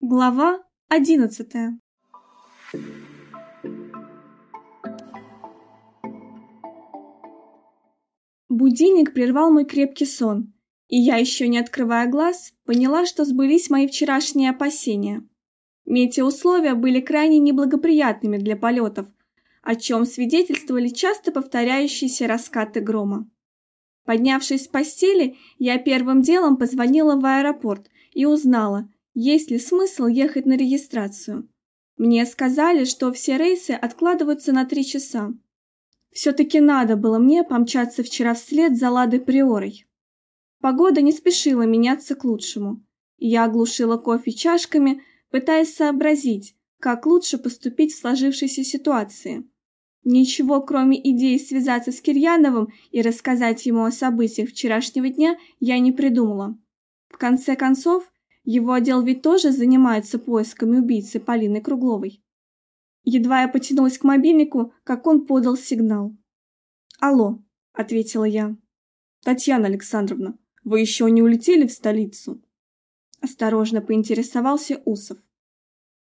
Глава одиннадцатая. Будильник прервал мой крепкий сон, и я, еще не открывая глаз, поняла, что сбылись мои вчерашние опасения. Метеоусловия были крайне неблагоприятными для полетов, о чем свидетельствовали часто повторяющиеся раскаты грома. Поднявшись с постели, я первым делом позвонила в аэропорт и узнала, есть ли смысл ехать на регистрацию. Мне сказали, что все рейсы откладываются на три часа. Все-таки надо было мне помчаться вчера вслед за Ладой Приорой. Погода не спешила меняться к лучшему. Я оглушила кофе чашками, пытаясь сообразить, как лучше поступить в сложившейся ситуации. Ничего, кроме идеи связаться с Кирьяновым и рассказать ему о событиях вчерашнего дня, я не придумала. В конце концов, его отдел ведь тоже занимается поисками убийцы Полины Кругловой. Едва я потянулась к мобильнику, как он подал сигнал. «Алло», — ответила я. «Татьяна Александровна, вы еще не улетели в столицу?» Осторожно поинтересовался Усов.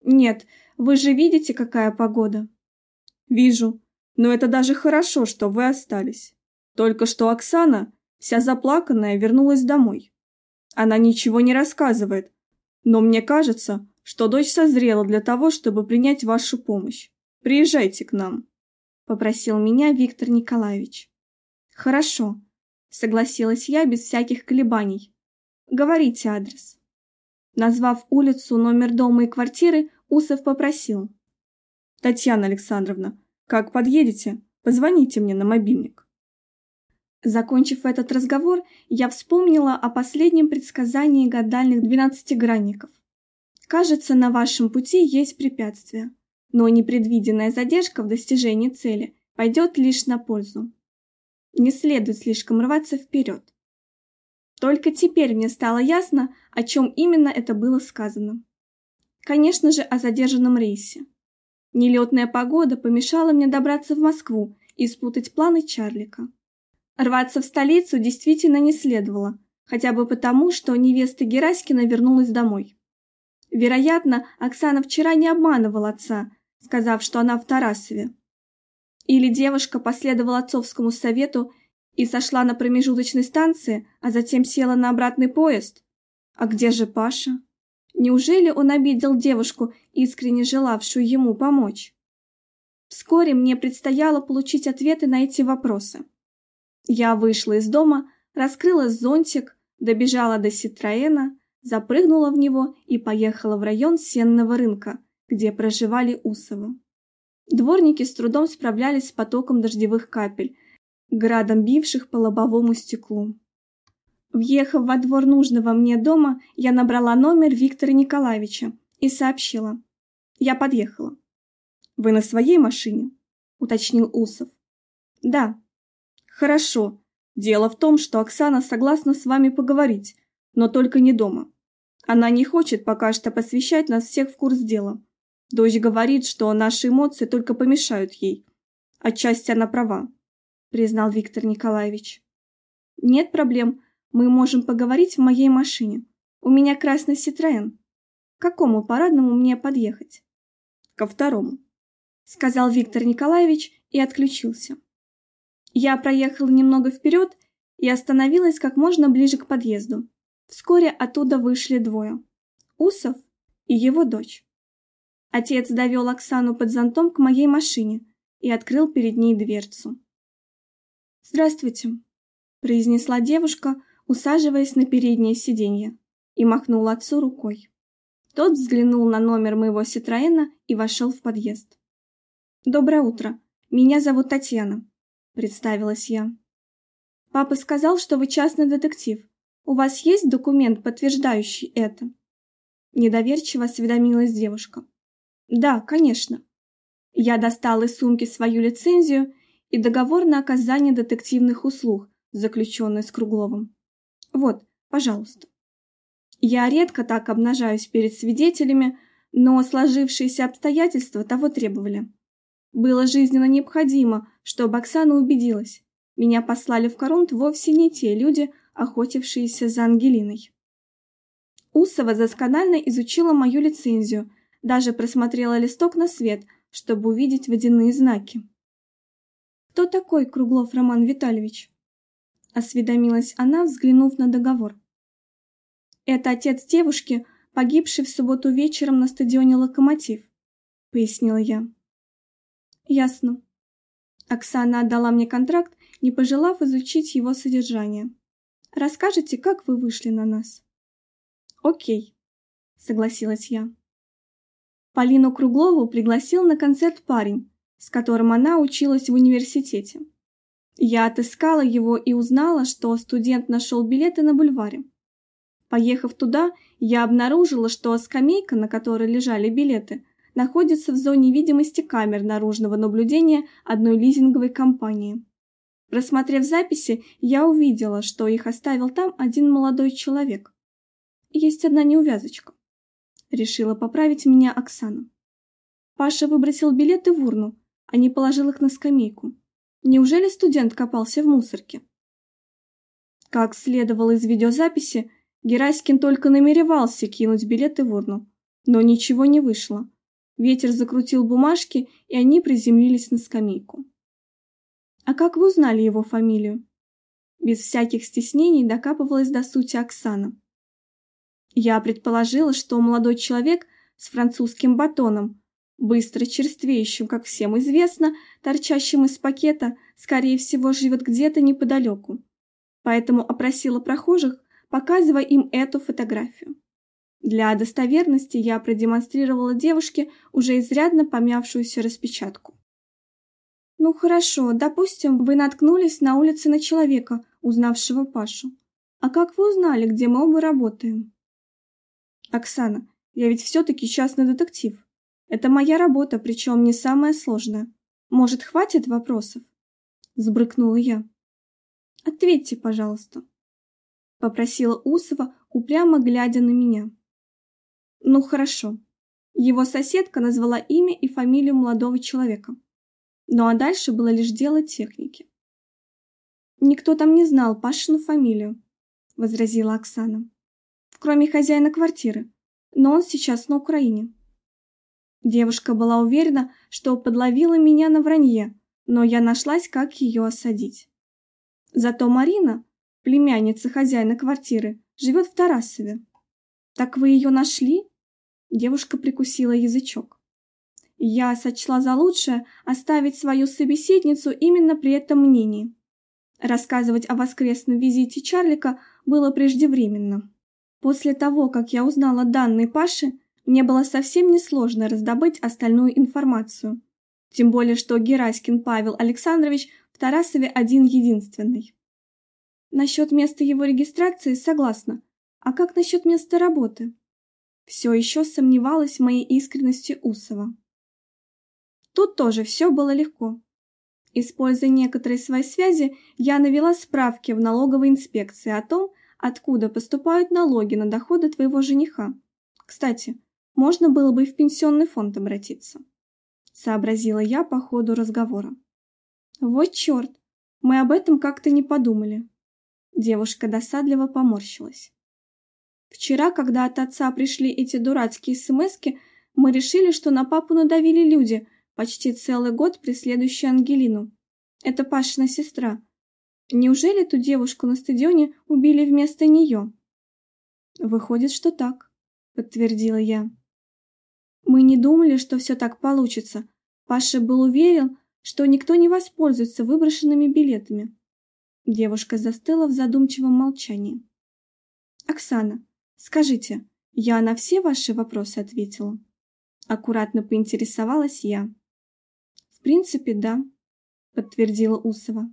«Нет, вы же видите, какая погода?» «Вижу, но это даже хорошо, что вы остались. Только что Оксана, вся заплаканная, вернулась домой. Она ничего не рассказывает, но мне кажется, что дочь созрела для того, чтобы принять вашу помощь. Приезжайте к нам», — попросил меня Виктор Николаевич. «Хорошо», — согласилась я без всяких колебаний. «Говорите адрес». Назвав улицу, номер дома и квартиры, Усов попросил. «Татьяна Александровна, как подъедете, позвоните мне на мобильник». Закончив этот разговор, я вспомнила о последнем предсказании гадальных двенадцатигранников. Кажется, на вашем пути есть препятствия, но непредвиденная задержка в достижении цели пойдет лишь на пользу. Не следует слишком рваться вперед. Только теперь мне стало ясно, о чем именно это было сказано. Конечно же, о задержанном рейсе. Нелетная погода помешала мне добраться в Москву и спутать планы Чарлика. Рваться в столицу действительно не следовало, хотя бы потому, что невеста Гераськина вернулась домой. Вероятно, Оксана вчера не обманывала отца, сказав, что она в Тарасове. Или девушка последовала отцовскому совету и сошла на промежуточной станции, а затем села на обратный поезд. А где же Паша? Неужели он обидел девушку, искренне желавшую ему помочь? Вскоре мне предстояло получить ответы на эти вопросы. Я вышла из дома, раскрыла зонтик, добежала до Ситроена, запрыгнула в него и поехала в район сенного рынка, где проживали Усовы. Дворники с трудом справлялись с потоком дождевых капель, градом бивших по лобовому стеклу. Въехав во двор нужного мне дома, я набрала номер Виктора Николаевича и сообщила. Я подъехала. «Вы на своей машине?» – уточнил Усов. «Да». «Хорошо. Дело в том, что Оксана согласна с вами поговорить, но только не дома. Она не хочет пока что посвящать нас всех в курс дела. Дочь говорит, что наши эмоции только помешают ей. Отчасти она права», – признал Виктор Николаевич. «Нет проблем. Мы можем поговорить в моей машине. У меня красный Ситроен. К какому парадному мне подъехать? Ко второму, сказал Виктор Николаевич и отключился. Я проехала немного вперед и остановилась как можно ближе к подъезду. Вскоре оттуда вышли двое. Усов и его дочь. Отец довел Оксану под зонтом к моей машине и открыл перед ней дверцу. «Здравствуйте», – произнесла девушка, усаживаясь на переднее сиденье, и махнул отцу рукой. Тот взглянул на номер моего Ситроена и вошел в подъезд. «Доброе утро. Меня зовут Татьяна», — представилась я. «Папа сказал, что вы частный детектив. У вас есть документ, подтверждающий это?» Недоверчиво осведомилась девушка. «Да, конечно». Я достал из сумки свою лицензию и договор на оказание детективных услуг, заключенный с Кругловым. Вот, пожалуйста. Я редко так обнажаюсь перед свидетелями, но сложившиеся обстоятельства того требовали. Было жизненно необходимо, чтобы Оксана убедилась. Меня послали в Коронт вовсе не те люди, охотившиеся за Ангелиной. Усова досконально изучила мою лицензию, даже просмотрела листок на свет, чтобы увидеть водяные знаки. «Кто такой Круглов Роман Витальевич?» — осведомилась она, взглянув на договор. «Это отец девушки, погибшей в субботу вечером на стадионе «Локомотив», — пояснила я. «Ясно». Оксана отдала мне контракт, не пожелав изучить его содержание. «Расскажите, как вы вышли на нас?» «Окей», — согласилась я. Полину Круглову пригласил на концерт парень, с которым она училась в университете. Я отыскала его и узнала, что студент нашел билеты на бульваре. Поехав туда, я обнаружила, что скамейка, на которой лежали билеты, находится в зоне видимости камер наружного наблюдения одной лизинговой компании. Рассмотрев записи, я увидела, что их оставил там один молодой человек. Есть одна неувязочка. Решила поправить меня Оксана. Паша выбросил билеты в урну, а не положил их на скамейку. Неужели студент копался в мусорке? Как следовало из видеозаписи, Гераськин только намеревался кинуть билеты в урну, но ничего не вышло. Ветер закрутил бумажки, и они приземлились на скамейку. «А как вы узнали его фамилию?» Без всяких стеснений докапывалась до сути Оксана. Я предположила, что молодой человек с французским батоном, быстро черствеющим, как всем известно, торчащим из пакета, скорее всего, живет где-то неподалеку. Поэтому опросила прохожих, показывая им эту фотографию. Для достоверности я продемонстрировала девушке уже изрядно помявшуюся распечатку. Ну хорошо, допустим, вы наткнулись на улице на человека, узнавшего Пашу. А как вы узнали, где мы оба работаем? Оксана, я ведь все-таки частный детектив. Это моя работа, причем не самая сложная. Может, хватит вопросов? Сбрыкнула я. Ответьте, пожалуйста. Попросила Усова, упрямо глядя на меня. Ну хорошо. Его соседка назвала имя и фамилию молодого человека. Ну а дальше было лишь дело техники. Никто там не знал Пашину фамилию, возразила Оксана кроме хозяина квартиры, но он сейчас на Украине. Девушка была уверена, что подловила меня на вранье, но я нашлась, как ее осадить. Зато Марина, племянница хозяина квартиры, живет в Тарасове. Так вы ее нашли? Девушка прикусила язычок. Я сочла за лучшее оставить свою собеседницу именно при этом мнении. Рассказывать о воскресном визите Чарлика было преждевременно. После того, как я узнала данные Паши, мне было совсем несложно раздобыть остальную информацию. Тем более, что Гераськин Павел Александрович в Тарасове один-единственный. Насчет места его регистрации согласна. А как насчет места работы? Все еще сомневалась в моей искренности Усова. Тут тоже все было легко. Используя некоторые свои связи, я навела справки в налоговой инспекции о том, откуда поступают налоги на доходы твоего жениха. Кстати, можно было бы и в пенсионный фонд обратиться. Сообразила я по ходу разговора. Вот черт, мы об этом как-то не подумали. Девушка досадливо поморщилась. Вчера, когда от отца пришли эти дурацкие смски, мы решили, что на папу надавили люди, почти целый год преследующие Ангелину. Это Пашина сестра. Неужели ту девушку на стадионе убили вместо нее? Выходит, что так, подтвердила я. Мы не думали, что все так получится. Паша был уверен, что никто не воспользуется выброшенными билетами. Девушка застыла в задумчивом молчании. Оксана, скажите, я на все ваши вопросы ответила? Аккуратно поинтересовалась я. В принципе, да, подтвердила Усова.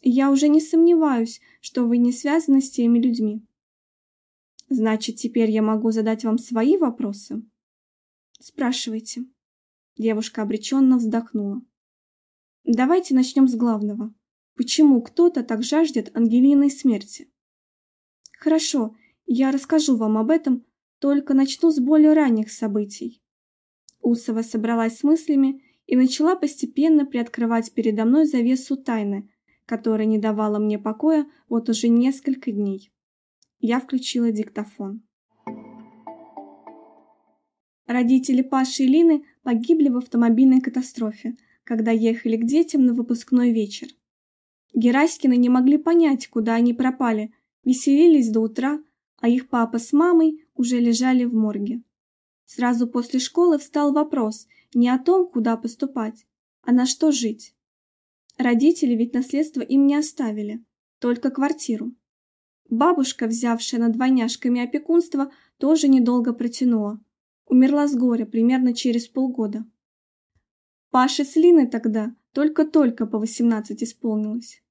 Я уже не сомневаюсь, что вы не связаны с теми людьми. Значит, теперь я могу задать вам свои вопросы? Спрашивайте. Девушка обреченно вздохнула. Давайте начнем с главного. Почему кто-то так жаждет Ангелиной смерти? Хорошо, я расскажу вам об этом, только начну с более ранних событий. Усова собралась с мыслями и начала постепенно приоткрывать передо мной завесу тайны, которая не давала мне покоя вот уже несколько дней. Я включила диктофон. Родители Паши и Лины погибли в автомобильной катастрофе, когда ехали к детям на выпускной вечер. Гераськины не могли понять, куда они пропали, веселились до утра, а их папа с мамой уже лежали в морге. Сразу после школы встал вопрос не о том, куда поступать, а на что жить. Родители ведь наследство им не оставили, только квартиру. Бабушка, взявшая над двойняшками опекунство, тоже недолго протянула. Умерла с горя примерно через полгода. Паше с Линой тогда только-только по 18 исполнилось.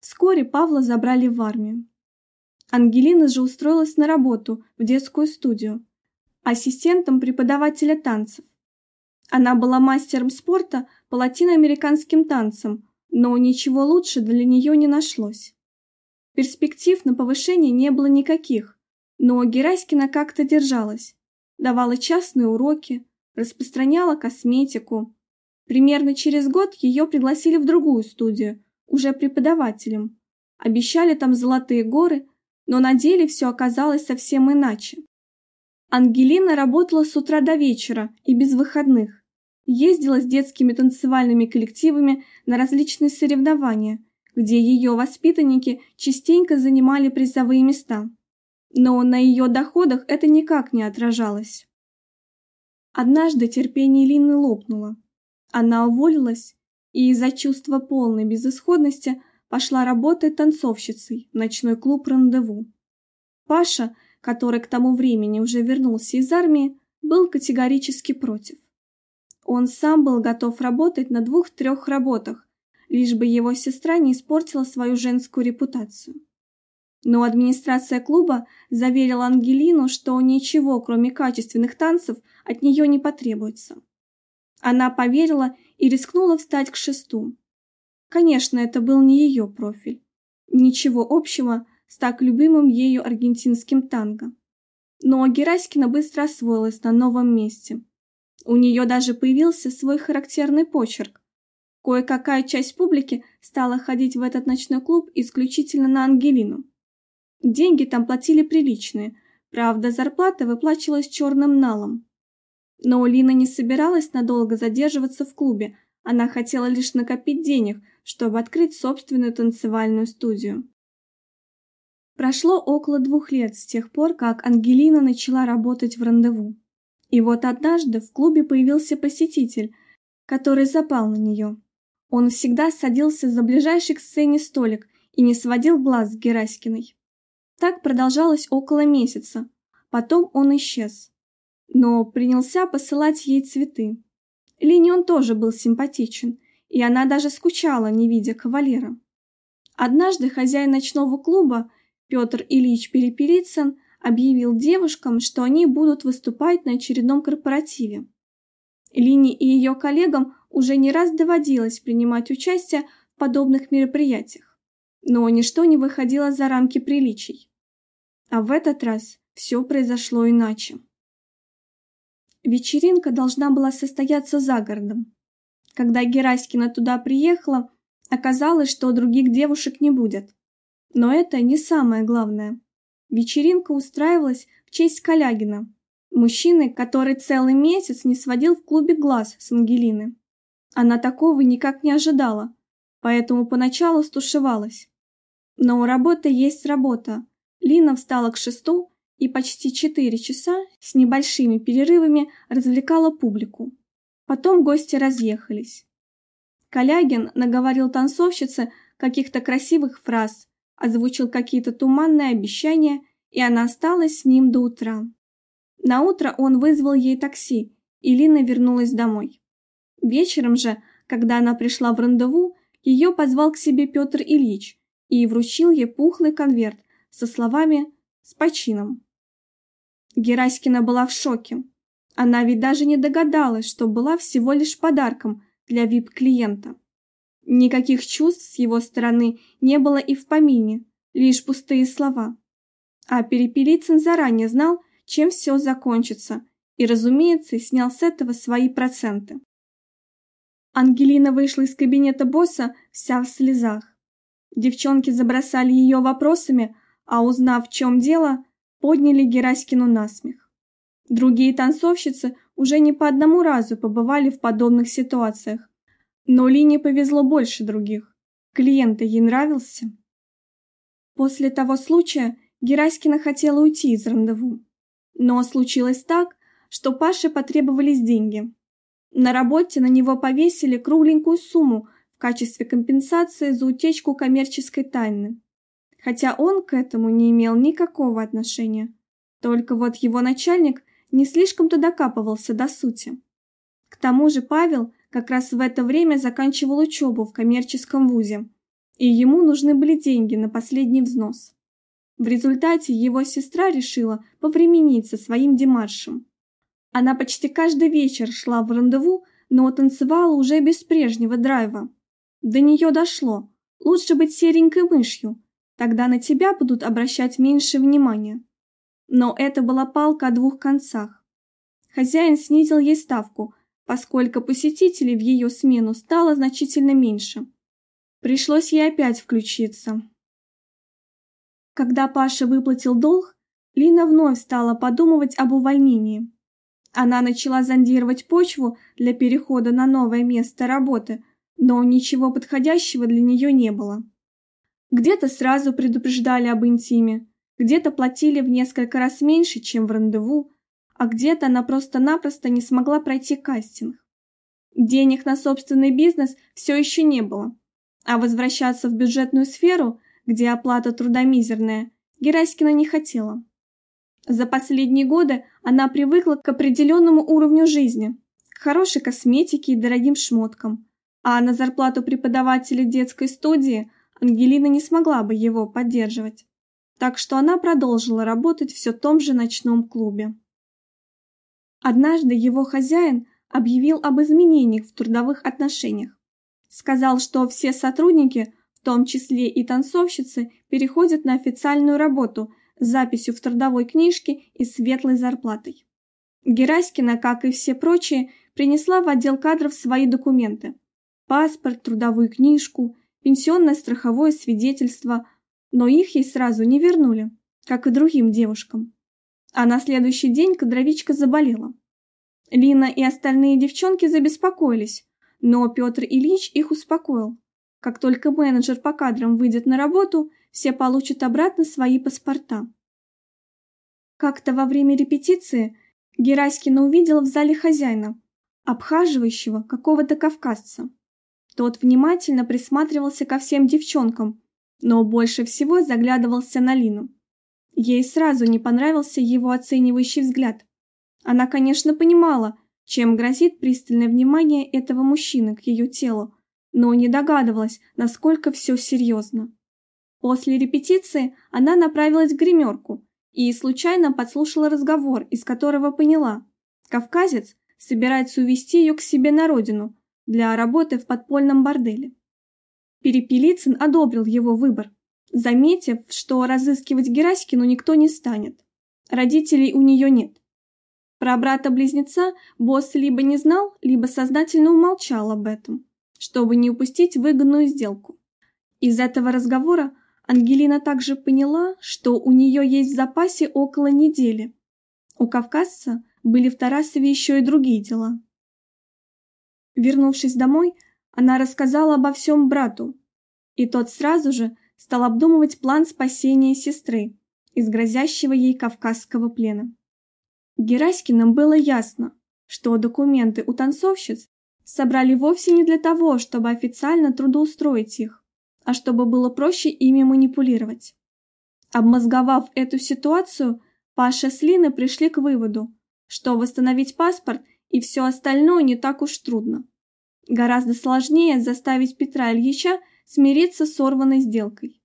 Вскоре Павла забрали в армию. Ангелина же устроилась на работу в детскую студию, ассистентом преподавателя танцев. Она была мастером спорта по латиноамериканским танцам, но ничего лучше для нее не нашлось. Перспектив на повышение не было никаких, но Гераськина как-то держалась, давала частные уроки, распространяла косметику. Примерно через год ее пригласили в другую студию, уже преподавателем. Обещали там золотые горы, но на деле все оказалось совсем иначе. Ангелина работала с утра до вечера и без выходных. Ездила с детскими танцевальными коллективами на различные соревнования, где ее воспитанники частенько занимали призовые места. Но на ее доходах это никак не отражалось. Однажды терпение Лины лопнуло. Она уволилась и из-за чувства полной безысходности пошла работать танцовщицей в ночной клуб «Рандеву». Паша, который к тому времени уже вернулся из армии, был категорически против. Он сам был готов работать на двух-трех работах, лишь бы его сестра не испортила свою женскую репутацию. Но администрация клуба заверила Ангелину, что ничего, кроме качественных танцев, от нее не потребуется. Она поверила и рискнула встать к шесту. Конечно, это был не ее профиль. Ничего общего с так любимым ею аргентинским танго. Но Гераськина быстро освоилась на новом месте. У нее даже появился свой характерный почерк. Кое-какая часть публики стала ходить в этот ночной клуб исключительно на Ангелину. Деньги там платили приличные, правда, зарплата выплачивалась черным налом. Но Лина не собиралась надолго задерживаться в клубе, она хотела лишь накопить денег, чтобы открыть собственную танцевальную студию. Прошло около двух лет с тех пор, как Ангелина начала работать в рандеву. И вот однажды в клубе появился посетитель, который запал на нее. Он всегда садился за ближайший к сцене столик и не сводил глаз с Гераськиной. Так продолжалось около месяца. Потом он исчез. Но принялся посылать ей цветы. Лине он тоже был симпатичен, и она даже скучала, не видя кавалера. Однажды хозяин ночного клуба Петр Ильич Перепелицын объявил девушкам, что они будут выступать на очередном корпоративе. Лине и ее коллегам уже не раз доводилось принимать участие в подобных мероприятиях, но ничто не выходило за рамки приличий. А в этот раз все произошло иначе. Вечеринка должна была состояться за городом. Когда Гераськина туда приехала, оказалось, что других девушек не будет. Но это не самое главное. Вечеринка устраивалась в честь Калягина, мужчины, который целый месяц не сводил в клубе глаз с Ангелины. Она такого никак не ожидала, поэтому поначалу стушевалась. Но работа есть работа. Лина встала к шесту и почти четыре часа с небольшими перерывами развлекала публику. Потом гости разъехались. Калягин наговорил танцовщице каких-то красивых фраз, озвучил какие-то туманные обещания, и она осталась с ним до утра. На утро он вызвал ей такси, и Лина вернулась домой. Вечером же, когда она пришла в рандеву, ее позвал к себе Петр Ильич и вручил ей пухлый конверт со словами «С почином». Гераськина была в шоке. Она ведь даже не догадалась, что была всего лишь подарком для вип-клиента. Никаких чувств с его стороны не было и в помине, лишь пустые слова. А Перепелицын заранее знал, чем все закончится, и, разумеется, снял с этого свои проценты. Ангелина вышла из кабинета босса вся в слезах. Девчонки забросали ее вопросами, а узнав, в чем дело, подняли Гераськину на смех. Другие танцовщицы уже не по одному разу побывали в подобных ситуациях. Но Лине повезло больше других. Клиент ей нравился. После того случая Гераськина хотела уйти из рандеву. Но случилось так, что Паше потребовались деньги. На работе на него повесили кругленькую сумму в качестве компенсации за утечку коммерческой тайны. Хотя он к этому не имел никакого отношения. Только вот его начальник не слишком-то докапывался до сути. К тому же Павел как раз в это время заканчивал учебу в коммерческом вузе, и ему нужны были деньги на последний взнос. В результате его сестра решила повременить со своим демаршем. Она почти каждый вечер шла в рандеву, но танцевала уже без прежнего драйва. До нее дошло. Лучше быть серенькой мышью, тогда на тебя будут обращать меньше внимания. Но это была палка о двух концах. Хозяин снизил ей ставку, поскольку посетителей в ее смену стало значительно меньше. Пришлось ей опять включиться. Когда Паша выплатил долг, Лина вновь стала подумывать об увольнении. Она начала зондировать почву для перехода на новое место работы, но ничего подходящего для нее не было. Где-то сразу предупреждали об интиме, где-то платили в несколько раз меньше, чем в рандеву, а где-то она просто-напросто не смогла пройти кастинг. Денег на собственный бизнес все еще не было, а возвращаться в бюджетную сферу, где оплата труда мизерная, Гераськина не хотела. За последние годы она привыкла к определенному уровню жизни, к хорошей косметике и дорогим шмоткам, а на зарплату преподавателя детской студии Ангелина не смогла бы его поддерживать. Так что она продолжила работать в том же ночном клубе. Однажды его хозяин объявил об изменениях в трудовых отношениях. Сказал, что все сотрудники, в том числе и танцовщицы, переходят на официальную работу с записью в трудовой книжке и светлой зарплатой. Гераськина, как и все прочие, принесла в отдел кадров свои документы: паспорт, трудовую книжку, пенсионное страховое свидетельство, но их ей сразу не вернули, как и другим девушкам. А на следующий день кадровичка заболела. Лина и остальные девчонки забеспокоились, но Петр Ильич их успокоил. Как только менеджер по кадрам выйдет на работу, все получат обратно свои паспорта. Как-то во время репетиции Гераськина увидела в зале хозяина, обхаживающего какого-то кавказца. Тот внимательно присматривался ко всем девчонкам, но больше всего заглядывался на Лину. Ей сразу не понравился его оценивающий взгляд. Она, конечно, понимала, чем грозит пристальное внимание этого мужчины к ее телу, но не догадывалась, насколько все серьезно. После репетиции она направилась в гримерку и случайно подслушала разговор, из которого поняла, кавказец собирается увезти ее к себе на родину для работы в подпольном борделе. Перепелицын одобрил его выбор, заметив, что разыскивать Гераськину никто не станет. Родителей у нее нет. Про брата-близнеца босс либо не знал, либо сознательно умолчал об этом, чтобы не упустить выгодную сделку. Из этого разговора Ангелина также поняла, что у нее есть в запасе около недели. У кавказца были в Тарасове еще и другие дела. Вернувшись домой, она рассказала обо всем брату, и тот сразу же стал обдумывать план спасения сестры из грозящего ей кавказского плена. Гераськиным было ясно, что документы у танцовщиц собрали вовсе не для того, чтобы официально трудоустроить их, а чтобы было проще ими манипулировать. Обмозговав эту ситуацию, Паша с Линой пришли к выводу, что восстановить паспорт и все остальное не так уж трудно. Гораздо сложнее заставить Петра Ильича смириться с сорванной сделкой.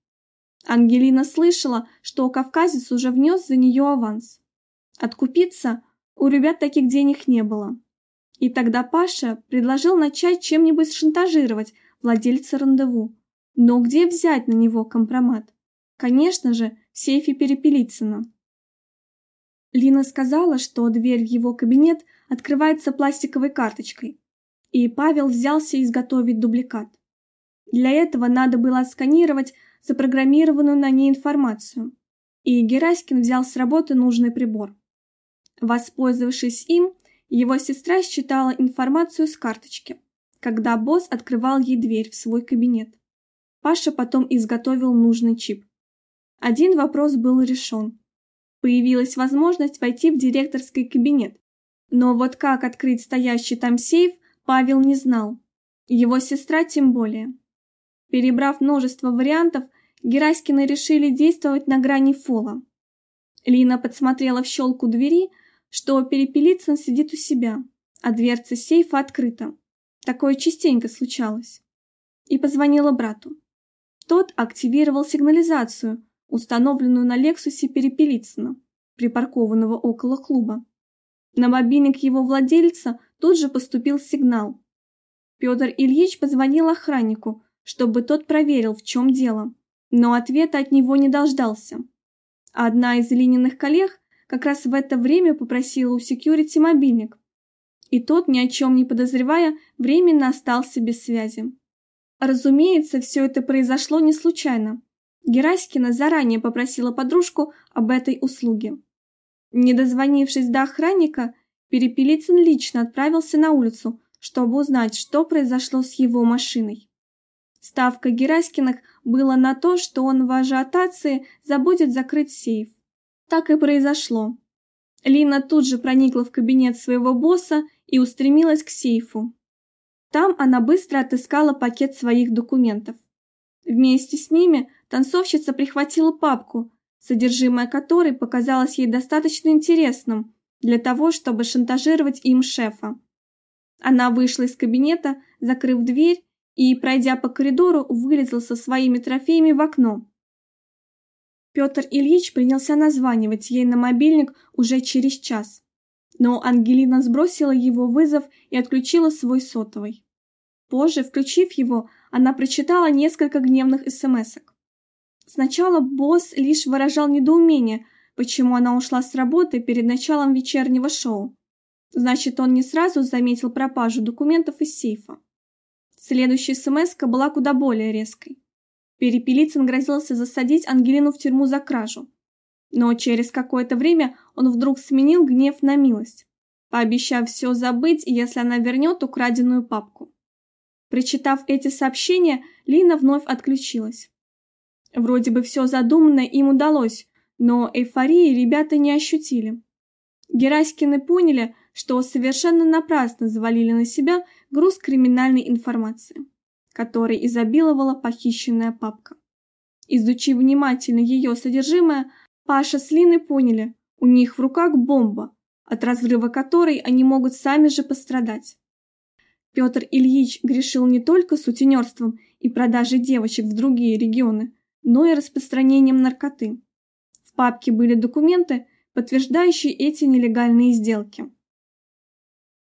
Ангелина слышала, что кавказец уже внес за нее аванс. Откупиться у ребят таких денег не было. И тогда Паша предложил начать чем-нибудь шантажировать владельца рандеву. Но где взять на него компромат? Конечно же, в сейфе Перепелицына. Лина сказала, что дверь в его кабинет открывается пластиковой карточкой, и Павел взялся изготовить дубликат. Для этого надо было отсканировать запрограммированную на ней информацию, и Гераськин взял с работы нужный прибор. Воспользовавшись им, Его сестра считала информацию с карточки, когда босс открывал ей дверь в свой кабинет. Паша потом изготовил нужный чип. Один вопрос был решен. Появилась возможность войти в директорский кабинет. Но вот как открыть стоящий там сейф, Павел не знал. Его сестра тем более. Перебрав множество вариантов, Гераськины решили действовать на грани фола. Лина подсмотрела в щелку двери, что Перепелицын сидит у себя, а дверца сейфа открыта. Такое частенько случалось. И позвонила брату. Тот активировал сигнализацию, установленную на Лексусе Перепелицына, припаркованного около клуба. На мобильник его владельца тут же поступил сигнал. Петр Ильич позвонил охраннику, чтобы тот проверил, в чем дело, но ответа от него не дождался. Одна из Лининых коллег как раз в это время попросила у секьюрити мобильник, и тот, ни о чем не подозревая, временно остался без связи. Разумеется, все это произошло не случайно. Гераськина заранее попросила подружку об этой услуге. Не дозвонившись до охранника, Перепелицын лично отправился на улицу, чтобы узнать, что произошло с его машиной. Ставка Гераськиных была на то, что он в ажиотации забудет закрыть сейф. Так и произошло. Лина тут же проникла в кабинет своего босса и устремилась к сейфу. Там она быстро отыскала пакет своих документов. Вместе с ними танцовщица прихватила папку, содержимое которой показалось ей достаточно интересным для того, чтобы шантажировать им шефа. Она вышла из кабинета, закрыв дверь и, пройдя по коридору, вылезла со своими трофеями в окно. Петр Ильич принялся названивать ей на мобильник уже через час, но Ангелина сбросила его вызов и отключила свой сотовый. Позже, включив его, она прочитала несколько гневных смс-ок. Сначала босс лишь выражал недоумение, почему она ушла с работы перед началом вечернего шоу. Значит, он не сразу заметил пропажу документов из сейфа. Следующая смс была куда более резкой. Перепелицын грозился засадить Ангелину в тюрьму за кражу. Но через какое-то время он вдруг сменил гнев на милость, пообещав все забыть, если она вернет украденную папку. Прочитав эти сообщения, Лина вновь отключилась. Вроде бы все задуманное им удалось, но эйфории ребята не ощутили. Гераськины поняли, что совершенно напрасно завалили на себя груз криминальной информации, которой изобиловала похищенная папка. Изучив внимательно ее содержимое, Паша с Линой поняли, у них в руках бомба, от разрыва которой они могут сами же пострадать. Петр Ильич грешил не только сутенерством и продажей девочек в другие регионы, но и распространением наркоты. В папке были документы, подтверждающие эти нелегальные сделки.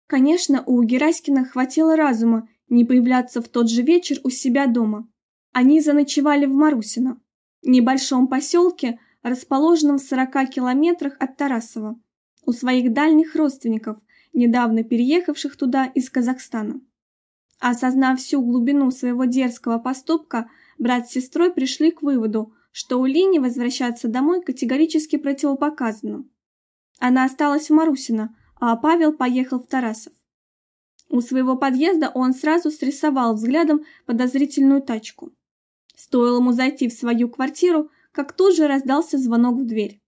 Конечно, у Гераськина хватило разума не появляться в тот же вечер у себя дома. Они заночевали в Марусино, небольшом поселке, расположенном в 40 километрах от Тарасова, у своих дальних родственников, недавно переехавших туда из Казахстана. Осознав всю глубину своего дерзкого поступка, брат с сестрой пришли к выводу, что у Лини возвращаться домой категорически противопоказано. Она осталась в Марусино, а Павел поехал в Тарасов. У своего подъезда он сразу срисовал взглядом подозрительную тачку. Стоило ему зайти в свою квартиру, как тут же раздался звонок в дверь.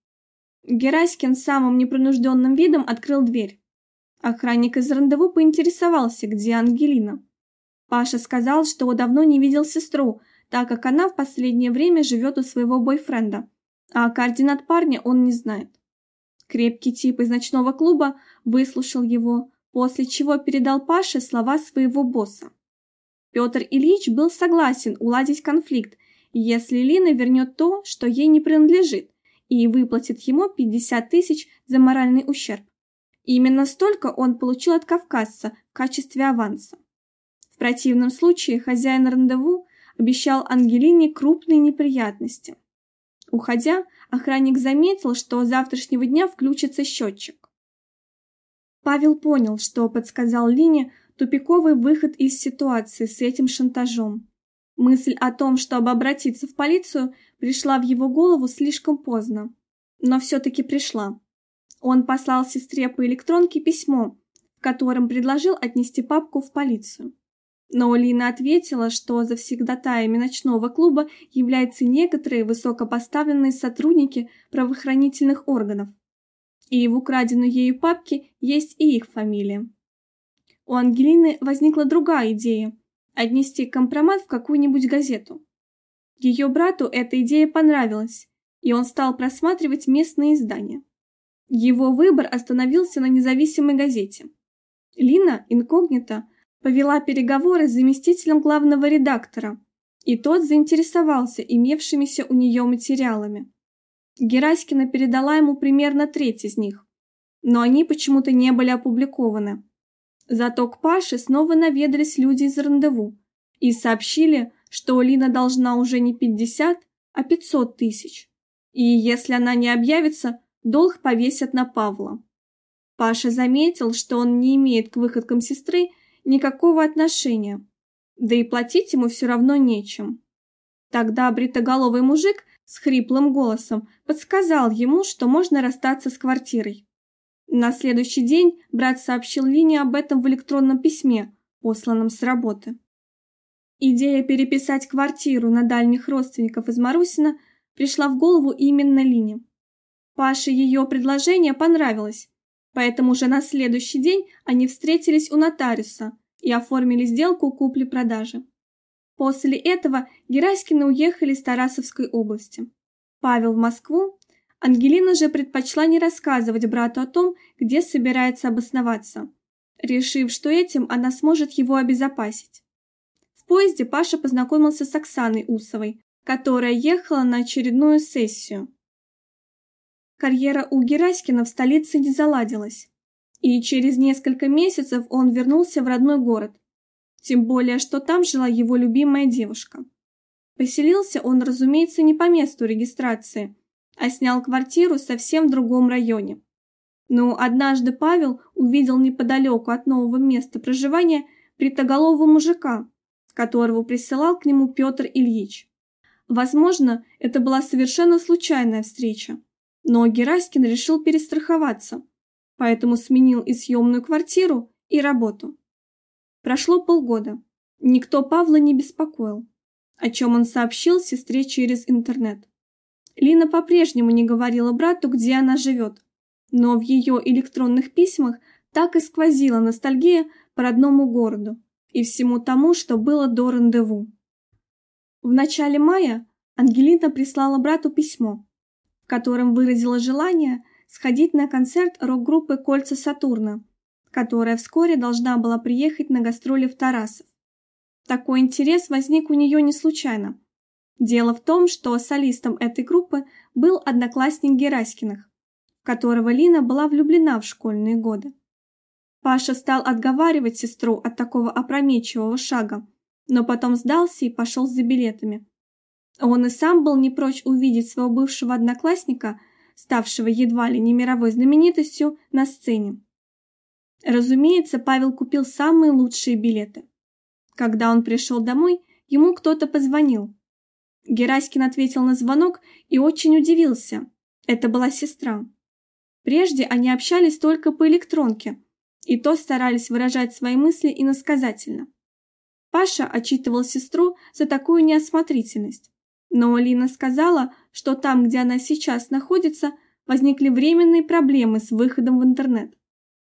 Гераськин самым непринужденным видом открыл дверь. Охранник из рандеву поинтересовался, где Ангелина. Паша сказал, что давно не видел сестру, так как она в последнее время живет у своего бойфренда, а координат парня он не знает. Крепкий тип из ночного клуба выслушал его, после чего передал Паше слова своего босса. Петр Ильич был согласен уладить конфликт, если Лина вернет то, что ей не принадлежит, и выплатит ему 50 тысяч за моральный ущерб. Именно столько он получил от кавказца в качестве аванса. В противном случае хозяин рандеву обещал Ангелине крупные неприятности. Уходя, охранник заметил, что с завтрашнего дня включится счетчик. Павел понял, что подсказал Лине тупиковый выход из ситуации с этим шантажом. Мысль о том, чтобы обратиться в полицию, пришла в его голову слишком поздно, но все таки пришла. Он послал сестре по электронке письмо, в котором предложил отнести папку в полицию. Но Лина ответила, что завсегдатаями ночного клуба являются некоторые высокопоставленные сотрудники правоохранительных органов. И в украденной ею папке есть и их фамилия. У Ангелины возникла другая идея – отнести компромат в какую-нибудь газету. Ее брату эта идея понравилась, и он стал просматривать местные издания. Его выбор остановился на независимой газете. Лина, инкогнито, повела переговоры с заместителем главного редактора, и тот заинтересовался имевшимися у нее материалами. Гераськина передала ему примерно треть из них, но они почему-то не были опубликованы. Зато к Паше снова наведались люди из рандеву и сообщили, что Лина должна уже не 50, а 500 тысяч. И если она не объявится, долг повесят на Павла. Паша заметил, что он не имеет к выходкам сестры никакого отношения, да и платить ему все равно нечем. Тогда бритоголовый мужик с хриплым голосом подсказал ему, что можно расстаться с квартирой. На следующий день брат сообщил Лине об этом в электронном письме, посланном с работы. Идея переписать квартиру на дальних родственников из Марусина пришла в голову именно Лине. Паше ее предложение понравилось, поэтому уже на следующий день они встретились у нотариуса и оформили сделку купли-продажи. После этого Гераськины уехали из Тарасовской области. Павел в Москву, Ангелина же предпочла не рассказывать брату о том, где собирается обосноваться, решив, что этим она сможет его обезопасить. В поезде Паша познакомился с Оксаной Усовой, которая ехала на очередную сессию. Карьера у Гераськина в столице не заладилась, и через несколько месяцев он вернулся в родной город, тем более, что там жила его любимая девушка. Поселился он, разумеется, не по месту регистрации – а снял квартиру совсем в другом районе. Но однажды Павел увидел неподалеку от нового места проживания бритоголового мужика, которого присылал к нему Петр Ильич. Возможно, это была совершенно случайная встреча, но Гераськин решил перестраховаться, поэтому сменил и съемную квартиру, и работу. Прошло полгода. Никто Павла не беспокоил, о чем он сообщил сестре через интернет. Лина по-прежнему не говорила брату, где она живет, но в ее электронных письмах так и сквозила ностальгия по родному городу и всему тому, что было до рандеву. В начале мая Ангелина прислала брату письмо, в котором выразила желание сходить на концерт рок-группы «Кольца Сатурна», которая вскоре должна была приехать на гастроли в Тарасов. Такой интерес возник у нее не случайно. Дело в том, что солистом этой группы был одноклассник Гераськиных, которого Лина была влюблена в школьные годы. Паша стал отговаривать сестру от такого опрометчивого шага, но потом сдался и пошел за билетами. Он и сам был не прочь увидеть своего бывшего одноклассника, ставшего едва ли не мировой знаменитостью, на сцене. Разумеется, Павел купил самые лучшие билеты. Когда он пришел домой, ему кто-то позвонил, Гераськин ответил на звонок и очень удивился. Это была сестра. Прежде они общались только по электронке, и то старались выражать свои мысли иносказательно. Паша отчитывал сестру за такую неосмотрительность. Но Лина сказала, что там, где она сейчас находится, возникли временные проблемы с выходом в интернет.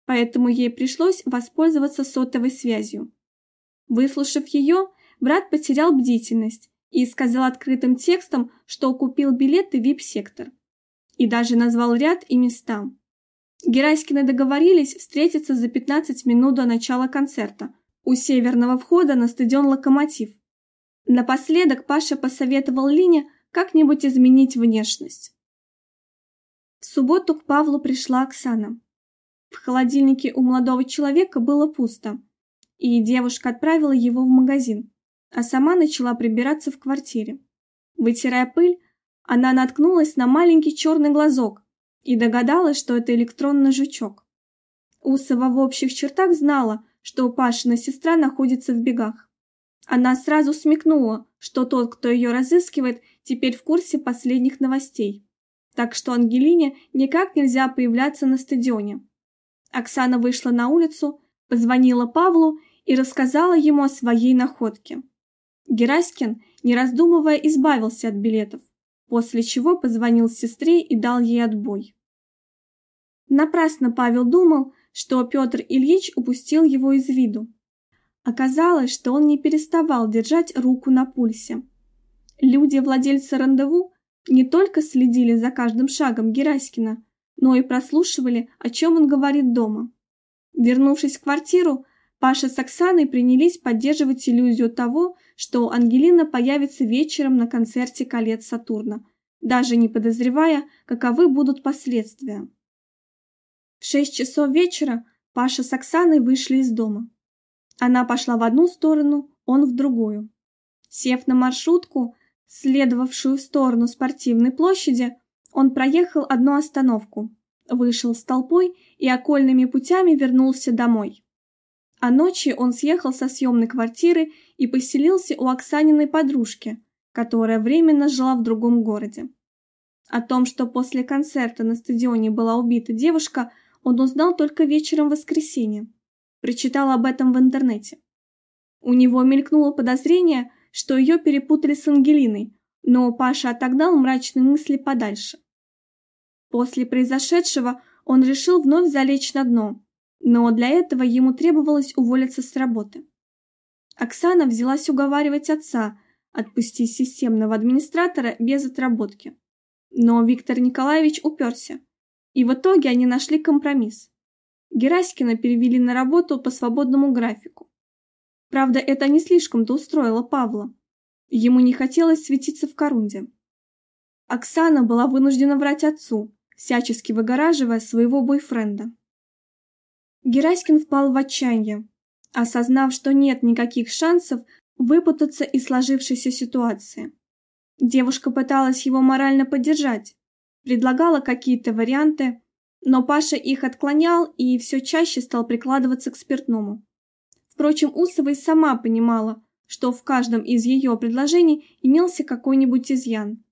Поэтому ей пришлось воспользоваться сотовой связью. Выслушав ее, брат потерял бдительность и сказал открытым текстом, что купил билеты в вип-сектор. И даже назвал ряд и места. Гераськины договорились встретиться за 15 минут до начала концерта у северного входа на стадион «Локомотив». Напоследок Паша посоветовал Лине как-нибудь изменить внешность. В субботу к Павлу пришла Оксана. В холодильнике у молодого человека было пусто, и девушка отправила его в магазин а сама начала прибираться в квартире. Вытирая пыль, она наткнулась на маленький черный глазок и догадалась, что это электронный жучок. Усова в общих чертах знала, что Пашина сестра находится в бегах. Она сразу смекнула, что тот, кто ее разыскивает, теперь в курсе последних новостей. Так что Ангелине никак нельзя появляться на стадионе. Оксана вышла на улицу, позвонила Павлу и рассказала ему о своей находке. Гераськин, не раздумывая, избавился от билетов, после чего позвонил сестре и дал ей отбой. Напрасно Павел думал, что Петр Ильич упустил его из виду. Оказалось, что он не переставал держать руку на пульсе. Люди-владельцы рандеву не только следили за каждым шагом Гераськина, но и прослушивали, о чем он говорит дома. Вернувшись в квартиру, Паша с Оксаной принялись поддерживать иллюзию того, что Ангелина появится вечером на концерте «Колец Сатурна», даже не подозревая, каковы будут последствия. В шесть часов вечера Паша с Оксаной вышли из дома. Она пошла в одну сторону, он в другую. Сев на маршрутку, следовавшую в сторону спортивной площади, он проехал одну остановку, вышел с толпой и окольными путями вернулся домой. А ночью он съехал со съемной квартиры и поселился у Оксаниной подружки, которая временно жила в другом городе. О том, что после концерта на стадионе была убита девушка, он узнал только вечером воскресенья. Прочитал об этом в интернете. У него мелькнуло подозрение, что ее перепутали с Ангелиной, но Паша отогнал мрачные мысли подальше. После произошедшего он решил вновь залечь на дно, но для этого ему требовалось уволиться с работы. Оксана взялась уговаривать отца отпустить системного администратора без отработки. Но Виктор Николаевич уперся, и в итоге они нашли компромисс. Гераськина перевели на работу по свободному графику. Правда, это не слишком-то устроило Павла. Ему не хотелось светиться в Корунде. Оксана была вынуждена врать отцу, всячески выгораживая своего бойфренда. Гераськин впал в отчаяние, осознав, что нет никаких шансов выпутаться из сложившейся ситуации. Девушка пыталась его морально поддержать, предлагала какие-то варианты, но Паша их отклонял и все чаще стал прикладываться к спиртному. Впрочем, Усова и сама понимала, что в каждом из ее предложений имелся какой-нибудь изъян.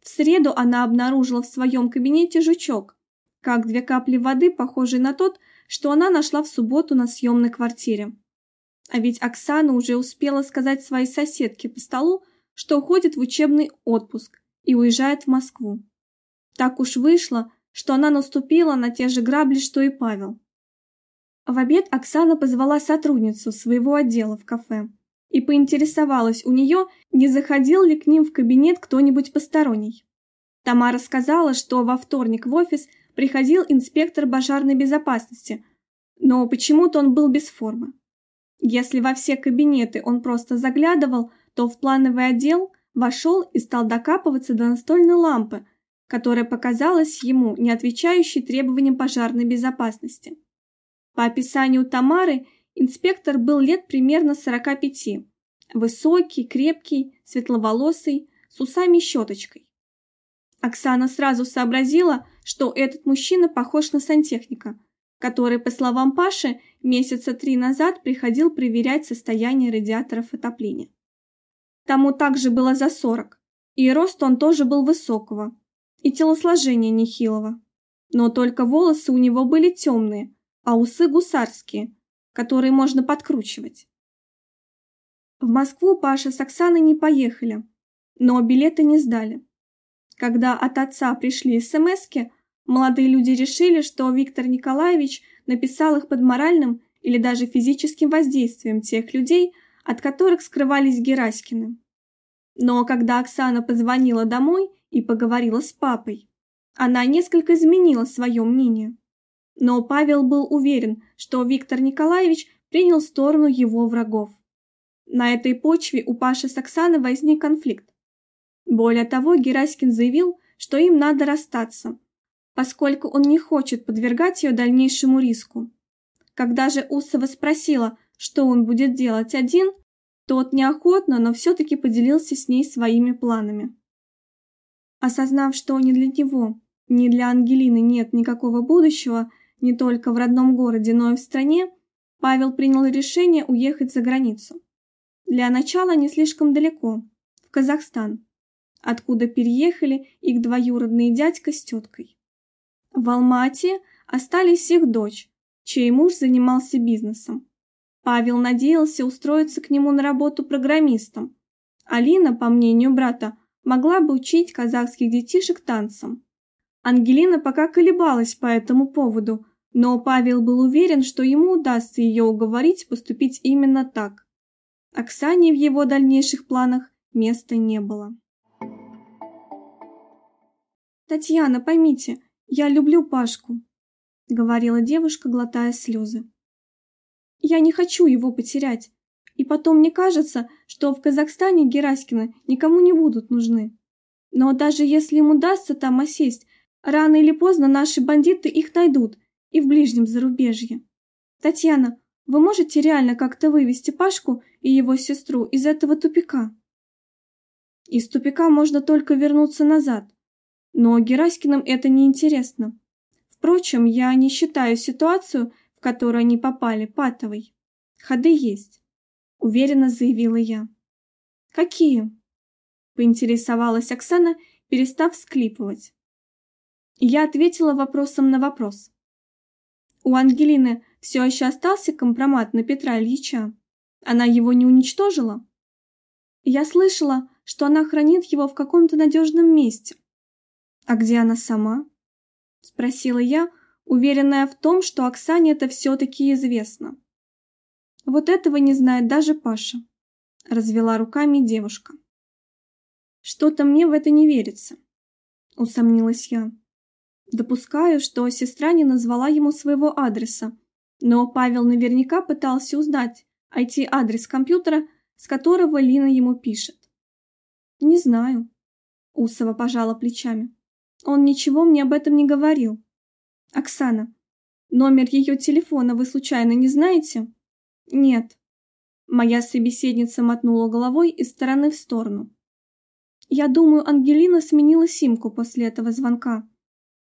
В среду она обнаружила в своем кабинете жучок, как две капли воды, похожий на тот, что она нашла в субботу на съемной квартире. А ведь Оксана уже успела сказать своей соседке по столу, что уходит в учебный отпуск и уезжает в Москву. Так уж вышло, что она наступила на те же грабли, что и Павел. В обед Оксана позвала сотрудницу своего отдела в кафе и поинтересовалась у нее, не заходил ли к ним в кабинет кто-нибудь посторонний. Тамара сказала, что во вторник в офис приходил инспектор пожарной безопасности, но почему-то он был без формы. Если во все кабинеты он просто заглядывал, то в плановый отдел вошел и стал докапываться до настольной лампы, которая показалась ему не отвечающей требованиям пожарной безопасности. По описанию Тамары, Инспектор был лет примерно 45. Высокий, крепкий, светловолосый, с усами щеточкой. Оксана сразу сообразила, что этот мужчина похож на сантехника, который, по словам Паши, месяца три назад приходил проверять состояние радиаторов отопления. Тому также было за 40, и рост он тоже был высокого, и телосложение нехилого. Но только волосы у него были темные, а усы гусарские, которые можно подкручивать. В Москву Паша с Оксаной не поехали, но билеты не сдали. Когда от отца пришли СМСки, молодые люди решили, что Виктор Николаевич написал их под моральным или даже физическим воздействием тех людей, от которых скрывались Гераськины. Но когда Оксана позвонила домой и поговорила с папой, она несколько изменила свое мнение. Но Павел был уверен, что Виктор Николаевич принял сторону его врагов. На этой почве у Паши с Оксаной возник конфликт. Более того, Гераськин заявил, что им надо расстаться, поскольку он не хочет подвергать ее дальнейшему риску. Когда же Усова спросила, что он будет делать один, тот неохотно, но все-таки поделился с ней своими планами. Осознав, что ни для него, ни для Ангелины нет никакого будущего, не только в родном городе, но и в стране, Павел принял решение уехать за границу. Для начала не слишком далеко, в Казахстан, откуда переехали их двоюродные дядька с теткой. В Алмате остались их дочь, чей муж занимался бизнесом. Павел надеялся устроиться к нему на работу программистом. Алина, по мнению брата, могла бы учить казахских детишек танцам. Ангелина пока колебалась по этому поводу, но Павел был уверен, что ему удастся ее уговорить поступить именно так. Оксане в его дальнейших планах места не было. «Татьяна, поймите, я люблю Пашку», — говорила девушка, глотая слезы. «Я не хочу его потерять, и потом мне кажется, что в Казахстане Гераськина никому не будут нужны. Но даже если им удастся там осесть, рано или поздно наши бандиты их найдут и в ближнем зарубежье. Татьяна, вы можете реально как-то вывести Пашку и его сестру из этого тупика?» Из тупика можно только вернуться назад, но Гераськиным это не интересно. Впрочем, я не считаю ситуацию, в которую они попали, патовой. Ходы есть, уверенно заявила я. Какие? поинтересовалась Оксана, перестав всклипывать. Я ответила вопросом на вопрос. У Ангелины все еще остался компромат на Петра Ильича. Она его не уничтожила? Я слышала, что она хранит его в каком-то надежном месте. А где она сама? спросила я, уверенная в том, что Оксане это все таки известно. Вот этого не знает даже Паша, развела руками девушка. Что-то мне в это не верится, усомнилась я. Допускаю, что сестра не назвала ему своего адреса, но Павел наверняка пытался узнать IT-адрес компьютера, с которого Лина ему пишет. Не знаю, Усова пожала плечами. Он ничего мне об этом не говорил. Оксана, номер ее телефона вы случайно не знаете? Нет. Моя собеседница мотнула головой из стороны в сторону. Я думаю, Ангелина сменила симку после этого звонка.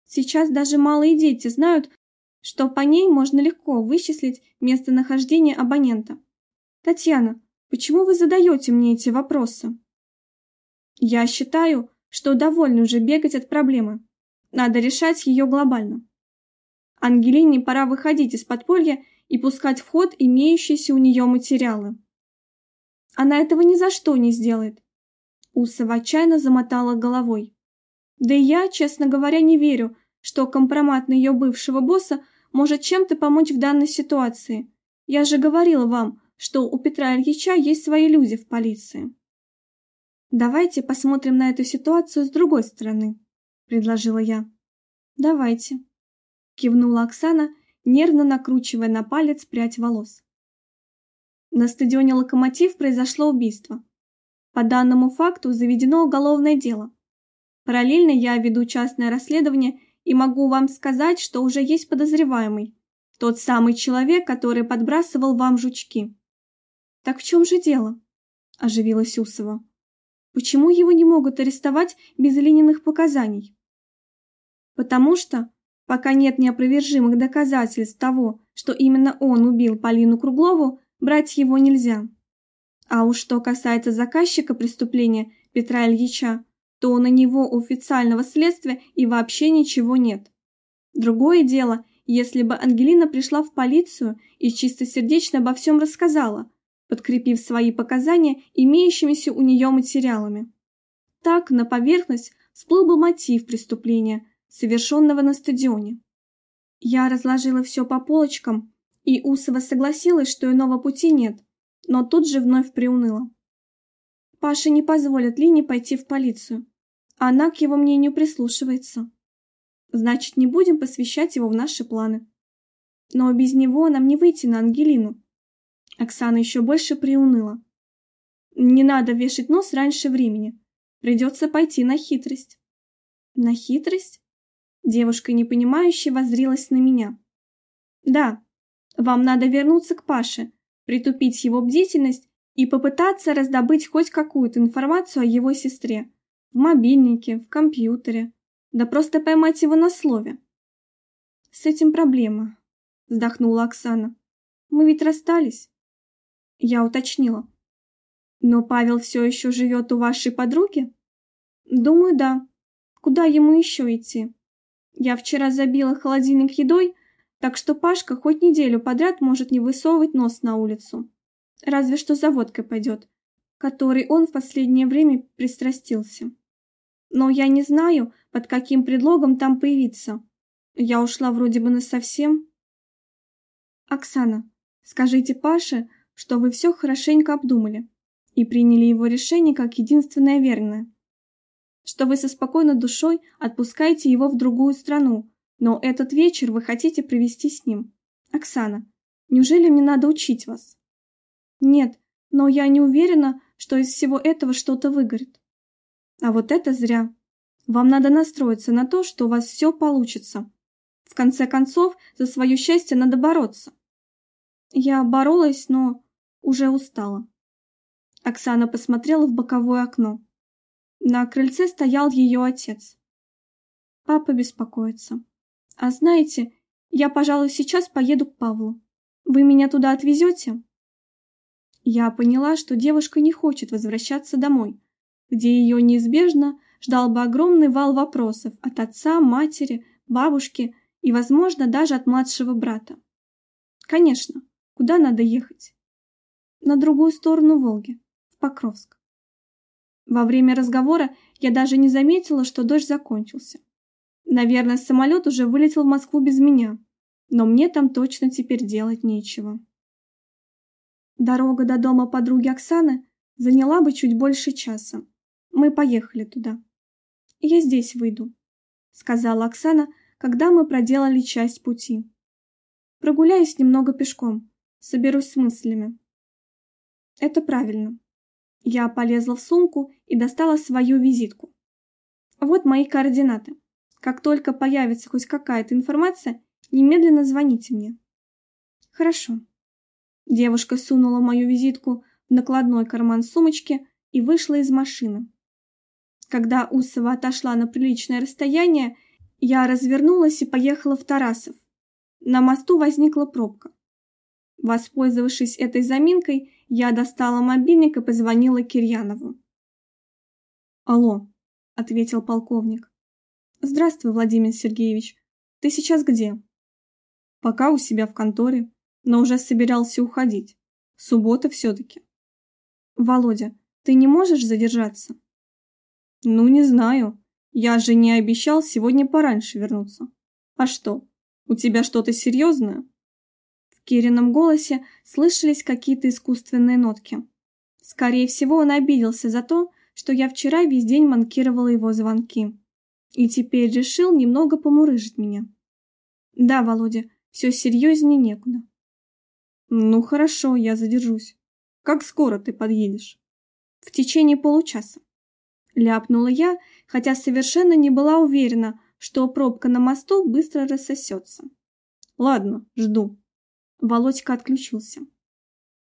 Сейчас даже малые дети знают, что по ней можно легко вычислить местонахождение абонента. Татьяна, почему вы задаете мне эти вопросы? Я считаю, что довольно уже бегать от проблемы. Надо решать ее глобально. Ангелине пора выходить из подполья и пускать в ход имеющиеся у нее материалы. Она этого ни за что не сделает. Усова отчаянно замотала головой. Да и я, честно говоря, не верю, что компромат на ее бывшего босса может чем-то помочь в данной ситуации. Я же говорила вам, что у Петра Ильича есть свои люди в полиции. Давайте посмотрим на эту ситуацию с другой стороны, предложила я. Давайте, кивнула Оксана, нервно накручивая на палец прядь волос. На стадионе Локомотив произошло убийство. По данному факту заведено уголовное дело. Параллельно я веду частное расследование и могу вам сказать, что уже есть подозреваемый. Тот самый человек, который подбрасывал вам жучки. Так в чем же дело? оживилась Усова. Почему его не могут арестовать без Лениных показаний? Потому что пока нет неопровержимых доказательств того, что именно он убил Полину Круглову, брать его нельзя. А уж что касается заказчика преступления Петра Ильича, то на него официального следствия и вообще ничего нет. Другое дело, если бы Ангелина пришла в полицию и чистосердечно обо всем рассказала, подкрепив свои показания имеющимися у нее материалами. Так на поверхность всплыл бы мотив преступления, совершенного на стадионе. Я разложила все по полочкам, и Усова согласилась, что иного пути нет, но тут же вновь приуныла. Паша не позволит Лине пойти в полицию. Она к его мнению прислушивается. Значит, не будем посвящать его в наши планы. Но без него нам не выйти на Ангелину. Оксана еще больше приуныла. Не надо вешать нос раньше времени. Придется пойти на хитрость. На хитрость? Девушка непонимающе воззрилась на меня. Да. Вам надо вернуться к Паше, притупить его бдительность и попытаться раздобыть хоть какую-то информацию о его сестре в мобильнике, в компьютере, да просто поймать его на слове. С этим проблема, вздохнула Оксана. Мы ведь расстались. Я уточнила. Но Павел все еще живет у вашей подруги? Думаю, да. Куда ему еще идти? Я вчера забила холодильник едой, Так что Пашка хоть неделю подряд может не высовывать нос на улицу. Разве что за водкой пойдет, которой он в последнее время пристрастился. Но я не знаю, под каким предлогом там появиться. Я ушла вроде бы насовсем. Оксана, скажите Паше, что вы все хорошенько обдумали и приняли его решение как единственное верное. Что вы со спокойной душой отпускаете его в другую страну, но этот вечер вы хотите провести с ним. Оксана, неужели мне надо учить вас? Нет, но я не уверена, что из всего этого что-то выгорит. А вот это зря. Вам надо настроиться на то, что у вас все получится. В конце концов, за свое счастье надо бороться. Я боролась, но уже устала. Оксана посмотрела в боковое окно. На крыльце стоял ее отец. Папа беспокоится. А знаете, я, пожалуй, сейчас поеду к Павлу. Вы меня туда отвезете? Я поняла, что девушка не хочет возвращаться домой, где ее неизбежно ждал бы огромный вал вопросов от отца, матери, бабушки и, возможно, даже от младшего брата. Конечно, куда надо ехать? На другую сторону Волги, в Покровск. Во время разговора я даже не заметила, что дождь закончился. Наверное, самолет уже вылетел в Москву без меня, но мне там точно теперь делать нечего. Дорога до дома подруги Оксаны заняла бы чуть больше часа. Мы поехали туда. Я здесь выйду, сказала Оксана, когда мы проделали часть пути. Прогуляюсь немного пешком, соберусь с мыслями. Это правильно. Я полезла в сумку и достала свою визитку. Вот мои координаты. Как только появится хоть какая-то информация, немедленно звоните мне. Хорошо. Девушка сунула мою визитку в накладной карман сумочки и вышла из машины. Когда Усова отошла на приличное расстояние, я развернулась и поехала в Тарасов. На мосту возникла пробка. Воспользовавшись этой заминкой, я достала мобильник и позвонила Кирьянову. «Алло», — ответил полковник. «Здравствуй, Владимир Сергеевич. Ты сейчас где?» «Пока у себя в конторе но уже собирался уходить. Суббота все-таки. Володя, ты не можешь задержаться? Ну, не знаю. Я же не обещал сегодня пораньше вернуться. А что, у тебя что-то серьезное? Кирином голосе слышались какие-то искусственные нотки. Скорее всего, он обиделся за то, что я вчера весь день манкировала его звонки. И теперь решил немного помурыжить меня. Да, Володя, все серьезнее некуда. Ну хорошо, я задержусь. Как скоро ты подъедешь? В течение получаса. Ляпнула я, хотя совершенно не была уверена, что пробка на мосту быстро рассосется. Ладно, жду. Володька отключился.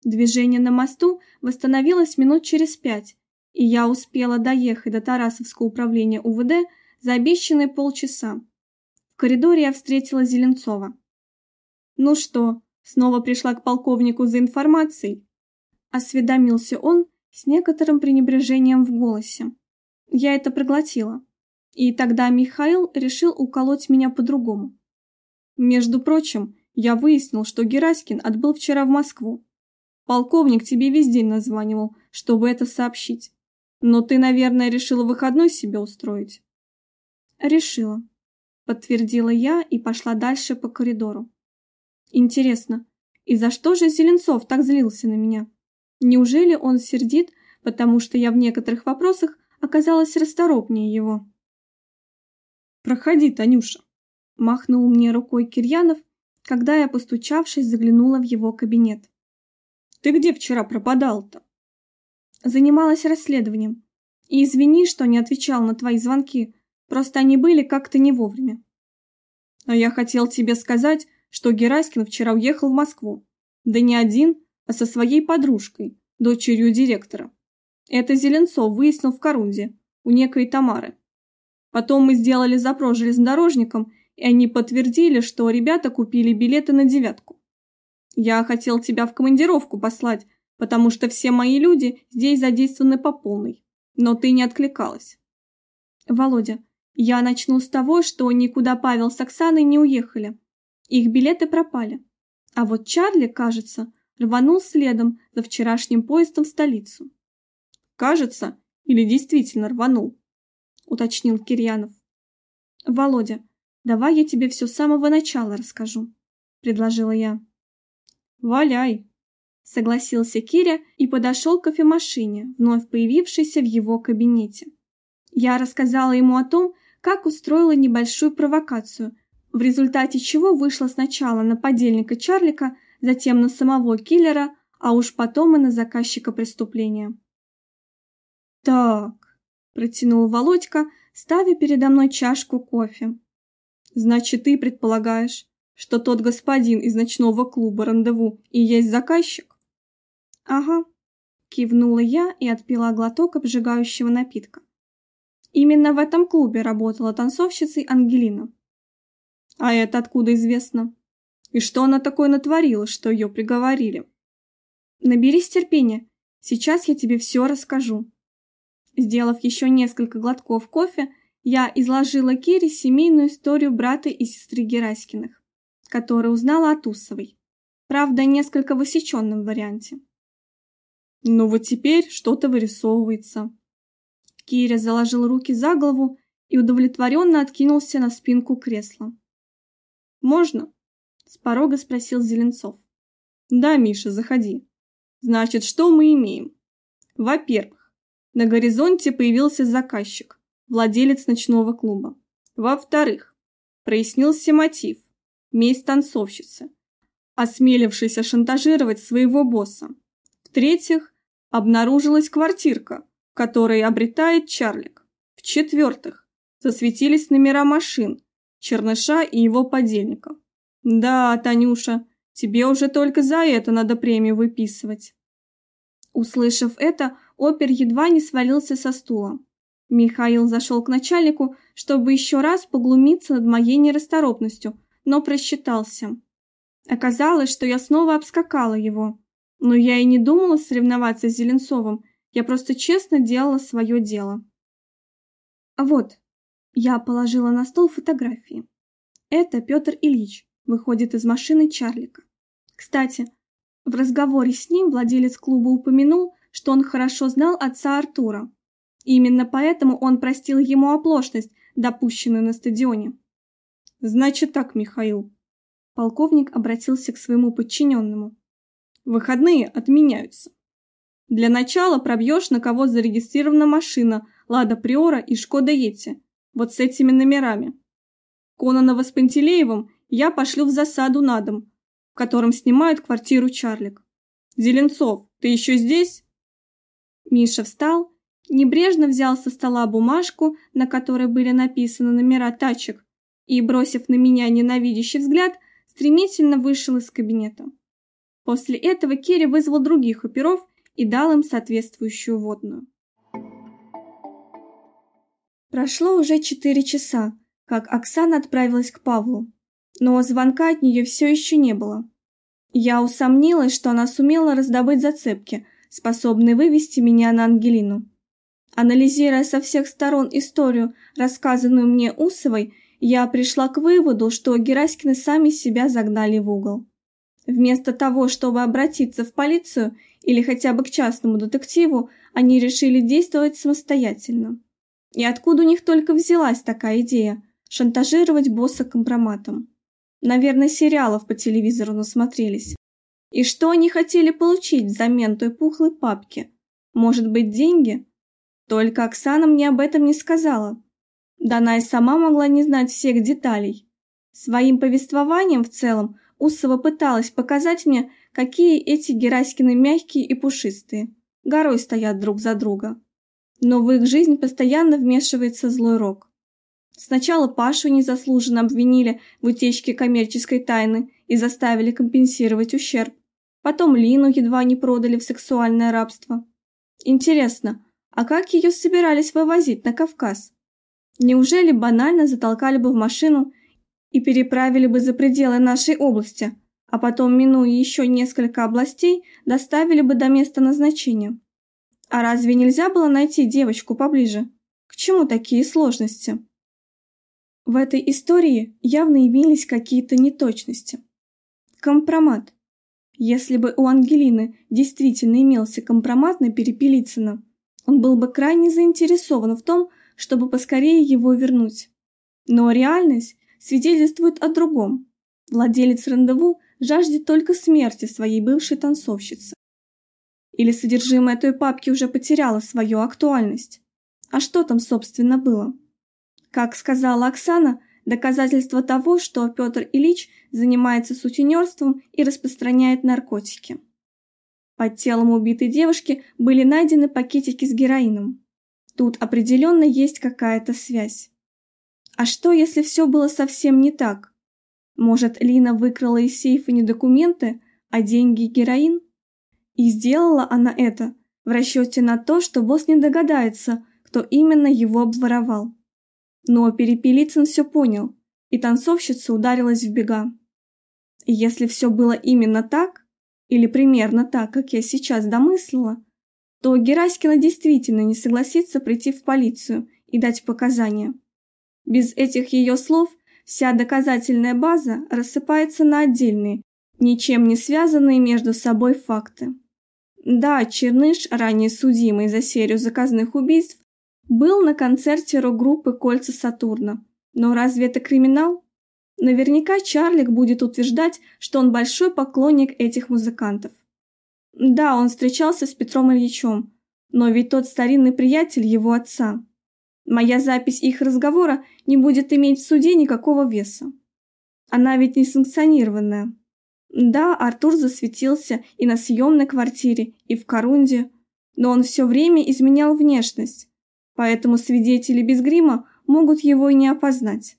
Движение на мосту восстановилось минут через пять, и я успела доехать до Тарасовского управления УВД за обещанные полчаса. В коридоре я встретила Зеленцова. «Ну что, Снова пришла к полковнику за информацией. Осведомился он с некоторым пренебрежением в голосе. Я это проглотила. И тогда Михаил решил уколоть меня по-другому. Между прочим, я выяснил, что Гераськин отбыл вчера в Москву. Полковник тебе весь день названивал, чтобы это сообщить. Но ты, наверное, решила выходной себе устроить. Решила, подтвердила я и пошла дальше по коридору. Интересно, и за что же Зеленцов так злился на меня? Неужели он сердит, потому что я в некоторых вопросах оказалась расторопнее его? «Проходи, Танюша», – махнул мне рукой Кирьянов, когда я, постучавшись, заглянула в его кабинет. «Ты где вчера пропадал-то?» «Занималась расследованием. И извини, что не отвечал на твои звонки, просто они были как-то не вовремя». «А я хотел тебе сказать, что Гераськин вчера уехал в Москву. Да не один, а со своей подружкой, дочерью директора. Это Зеленцов выяснил в Корунде, у некой Тамары. Потом мы сделали запрос железнодорожникам, и они подтвердили, что ребята купили билеты на девятку. Я хотел тебя в командировку послать, потому что все мои люди здесь задействованы по полной, но ты не откликалась. Володя, я начну с того, что никуда Павел с Оксаной не уехали. Их билеты пропали. А вот Чарли, кажется, рванул следом за вчерашним поездом в столицу. «Кажется, или действительно рванул?» — уточнил Кирьянов. «Володя, давай я тебе все с самого начала расскажу», — предложила я. «Валяй», — согласился Киря и подошел к кофемашине, вновь появившейся в его кабинете. Я рассказала ему о том, как устроила небольшую провокацию, в результате чего вышло сначала на подельника Чарлика, затем на самого киллера, а уж потом и на заказчика преступления. «Так», — протянул Володька, ставя передо мной чашку кофе. «Значит, ты предполагаешь, что тот господин из ночного клуба «Рандеву» и есть заказчик?» «Ага», — кивнула я и отпила глоток обжигающего напитка. Именно в этом клубе работала танцовщицей Ангелина. «А это откуда известно? И что она такое натворила, что ее приговорили?» «Наберись терпения, сейчас я тебе все расскажу», Сделав еще несколько глотков кофе, я изложила Кире семейную историю брата и сестры Гераськиных, которую узнала от Усовой. Правда, несколько в высеченном варианте. Ну вот теперь что-то вырисовывается. Киря заложил руки за голову и удовлетворенно откинулся на спинку кресла. «Можно?» – с порога спросил Зеленцов. «Да, Миша, заходи. Значит, что мы имеем? Во-первых, на горизонте появился заказчик, владелец ночного клуба. Во-вторых, прояснился мотив – месть танцовщицы, осмелившейся шантажировать своего босса. В-третьих, обнаружилась квартирка, в которой обретает Чарлик. В-четвертых, засветились номера машин, Черныша и его подельников. Да, Танюша, тебе уже только за это надо премию выписывать. Услышав это, опер едва не свалился со стула. Михаил зашел к начальнику, чтобы еще раз поглумиться над моей нерасторопностью, но просчитался. Оказалось, что я снова обскакала его. Но я и не думала соревноваться с Зеленцовым, я просто честно делала свое дело. А вот, я положила на стол фотографии. Это Петр Ильич, выходит из машины Чарлика. Кстати, в разговоре с ним владелец клуба упомянул, что он хорошо знал отца Артура. Именно поэтому он простил ему оплошность, допущенную на стадионе. «Значит так, Михаил». Полковник обратился к своему подчиненному. «Выходные отменяются. Для начала пробьешь, на кого зарегистрирована машина «Лада Приора» и «Шкода Йети», вот с этими номерами. Кононова с Пантелеевым я пошлю в засаду на дом, в котором снимают квартиру Чарлик. Зеленцов, ты еще здесь? Миша встал, небрежно взял со стола бумажку, на которой были написаны номера тачек, и, бросив на меня ненавидящий взгляд, стремительно вышел из кабинета. После этого Керри вызвал других оперов и дал им соответствующую водную. Прошло уже четыре часа, как Оксана отправилась к Павлу но звонка от нее все еще не было. Я усомнилась, что она сумела раздобыть зацепки, способные вывести меня на Ангелину. Анализируя со всех сторон историю, рассказанную мне Усовой, я пришла к выводу, что Гераськины сами себя загнали в угол. Вместо того, чтобы обратиться в полицию или хотя бы к частному детективу, они решили действовать самостоятельно. И откуда у них только взялась такая идея – шантажировать босса компроматом? Наверное, сериалов по телевизору насмотрелись. И что они хотели получить взамен той пухлой папки? Может быть, деньги? Только Оксана мне об этом не сказала. Да она и сама могла не знать всех деталей. Своим повествованием в целом Усова пыталась показать мне, какие эти Гераськины мягкие и пушистые. Горой стоят друг за друга. Но в их жизнь постоянно вмешивается злой рок. Сначала Пашу незаслуженно обвинили в утечке коммерческой тайны и заставили компенсировать ущерб. Потом Лину едва не продали в сексуальное рабство. Интересно, а как ее собирались вывозить на Кавказ? Неужели банально затолкали бы в машину и переправили бы за пределы нашей области, а потом, минуя еще несколько областей, доставили бы до места назначения? А разве нельзя было найти девочку поближе? К чему такие сложности? В этой истории явно имелись какие-то неточности. Компромат. Если бы у Ангелины действительно имелся компромат на Перепелицына, он был бы крайне заинтересован в том, чтобы поскорее его вернуть. Но реальность свидетельствует о другом. Владелец рандеву жаждет только смерти своей бывшей танцовщицы. Или содержимое той папки уже потеряло свою актуальность? А что там, собственно, было? Как сказала Оксана, доказательство того, что Петр Ильич занимается сутенерством и распространяет наркотики. Под телом убитой девушки были найдены пакетики с героином. Тут определенно есть какая-то связь. А что, если все было совсем не так? Может, Лина выкрала из сейфа не документы, а деньги и героин? И сделала она это в расчете на то, что босс не догадается, кто именно его обворовал. Но Перепелицын все понял, и танцовщица ударилась в бега. И если все было именно так, или примерно так, как я сейчас домыслила, то Гераськина действительно не согласится прийти в полицию и дать показания. Без этих ее слов вся доказательная база рассыпается на отдельные, ничем не связанные между собой факты. Да, Черныш, ранее судимый за серию заказных убийств, был на концерте рок-группы «Кольца Сатурна». Но разве это криминал? Наверняка Чарлик будет утверждать, что он большой поклонник этих музыкантов. Да, он встречался с Петром Ильичем, но ведь тот старинный приятель его отца. Моя запись их разговора не будет иметь в суде никакого веса. Она ведь не санкционированная. Да, Артур засветился и на съемной квартире, и в Корунде, но он все время изменял внешность, поэтому свидетели без грима могут его и не опознать.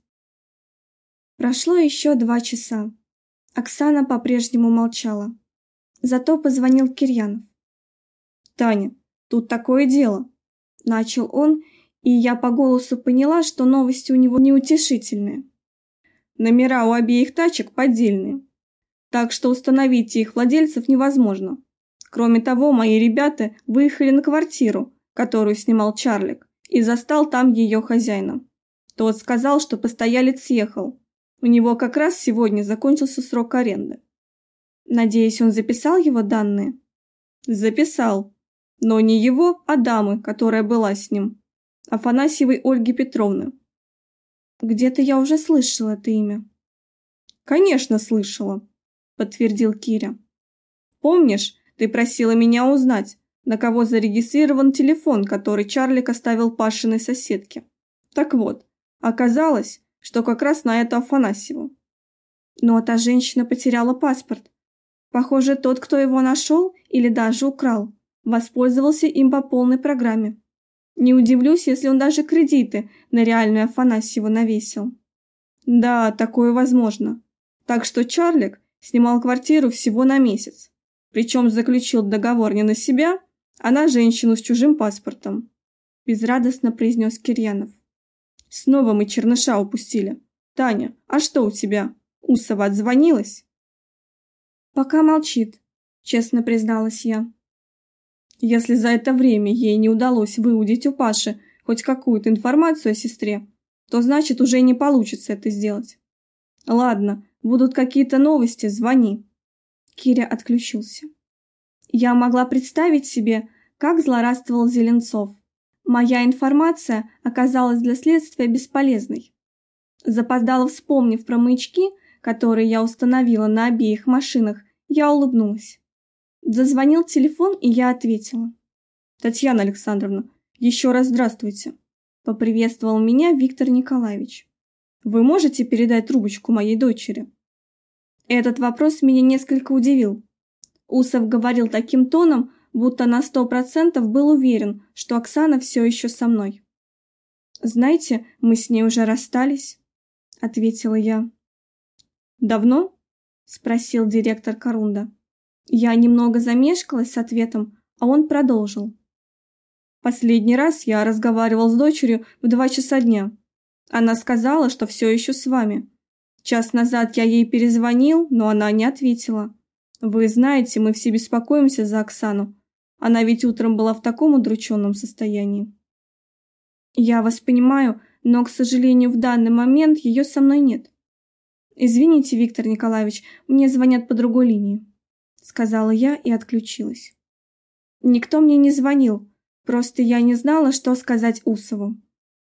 Прошло еще два часа. Оксана по-прежнему молчала. Зато позвонил Кирьянов. «Таня, тут такое дело», — начал он, и я по голосу поняла, что новости у него неутешительные. Номера у обеих тачек поддельные, так что установить их владельцев невозможно. Кроме того, мои ребята выехали на квартиру, которую снимал Чарлик, и застал там ее хозяина. Тот сказал, что постоялец съехал. У него как раз сегодня закончился срок аренды. Надеюсь, он записал его данные? Записал. Но не его, а дамы, которая была с ним. Афанасьевой Ольги Петровны. Где-то я уже слышала это имя. Конечно, слышала, подтвердил Киря. Помнишь, ты просила меня узнать, на кого зарегистрирован телефон, который Чарлик оставил Пашиной соседке. Так вот, оказалось, что как раз на эту Афанасьеву. Но та женщина потеряла паспорт. Похоже, тот, кто его нашел или даже украл, воспользовался им по полной программе. Не удивлюсь, если он даже кредиты на реальную Афанасьеву навесил. Да, такое возможно. Так что Чарлик снимал квартиру всего на месяц. Причем заключил договор не на себя, а на женщину с чужим паспортом. Безрадостно произнес Кирьянов. Снова мы черныша упустили. Таня, а что у тебя? Усова отзвонилась? Пока молчит, честно призналась я. Если за это время ей не удалось выудить у Паши хоть какую-то информацию о сестре, то значит уже не получится это сделать. Ладно, будут какие-то новости, звони. Киря отключился. Я могла представить себе, как злорадствовал Зеленцов. Моя информация оказалась для следствия бесполезной. Запоздало вспомнив про маячки, которые я установила на обеих машинах, я улыбнулась. Зазвонил телефон, и я ответила. «Татьяна Александровна, еще раз здравствуйте!» Поприветствовал меня Виктор Николаевич. «Вы можете передать трубочку моей дочери?» Этот вопрос меня несколько удивил. Усов говорил таким тоном, будто на сто процентов был уверен, что Оксана все еще со мной. «Знаете, мы с ней уже расстались», — ответила я. «Давно?» — спросил директор Корунда. Я немного замешкалась с ответом, а он продолжил. «Последний раз я разговаривал с дочерью в два часа дня. Она сказала, что все еще с вами. Час назад я ей перезвонил, но она не ответила. Вы знаете, мы все беспокоимся за Оксану. Она ведь утром была в таком удрученном состоянии. Я вас понимаю, но, к сожалению, в данный момент ее со мной нет. Извините, Виктор Николаевич, мне звонят по другой линии, сказала я и отключилась. Никто мне не звонил, просто я не знала, что сказать Усову.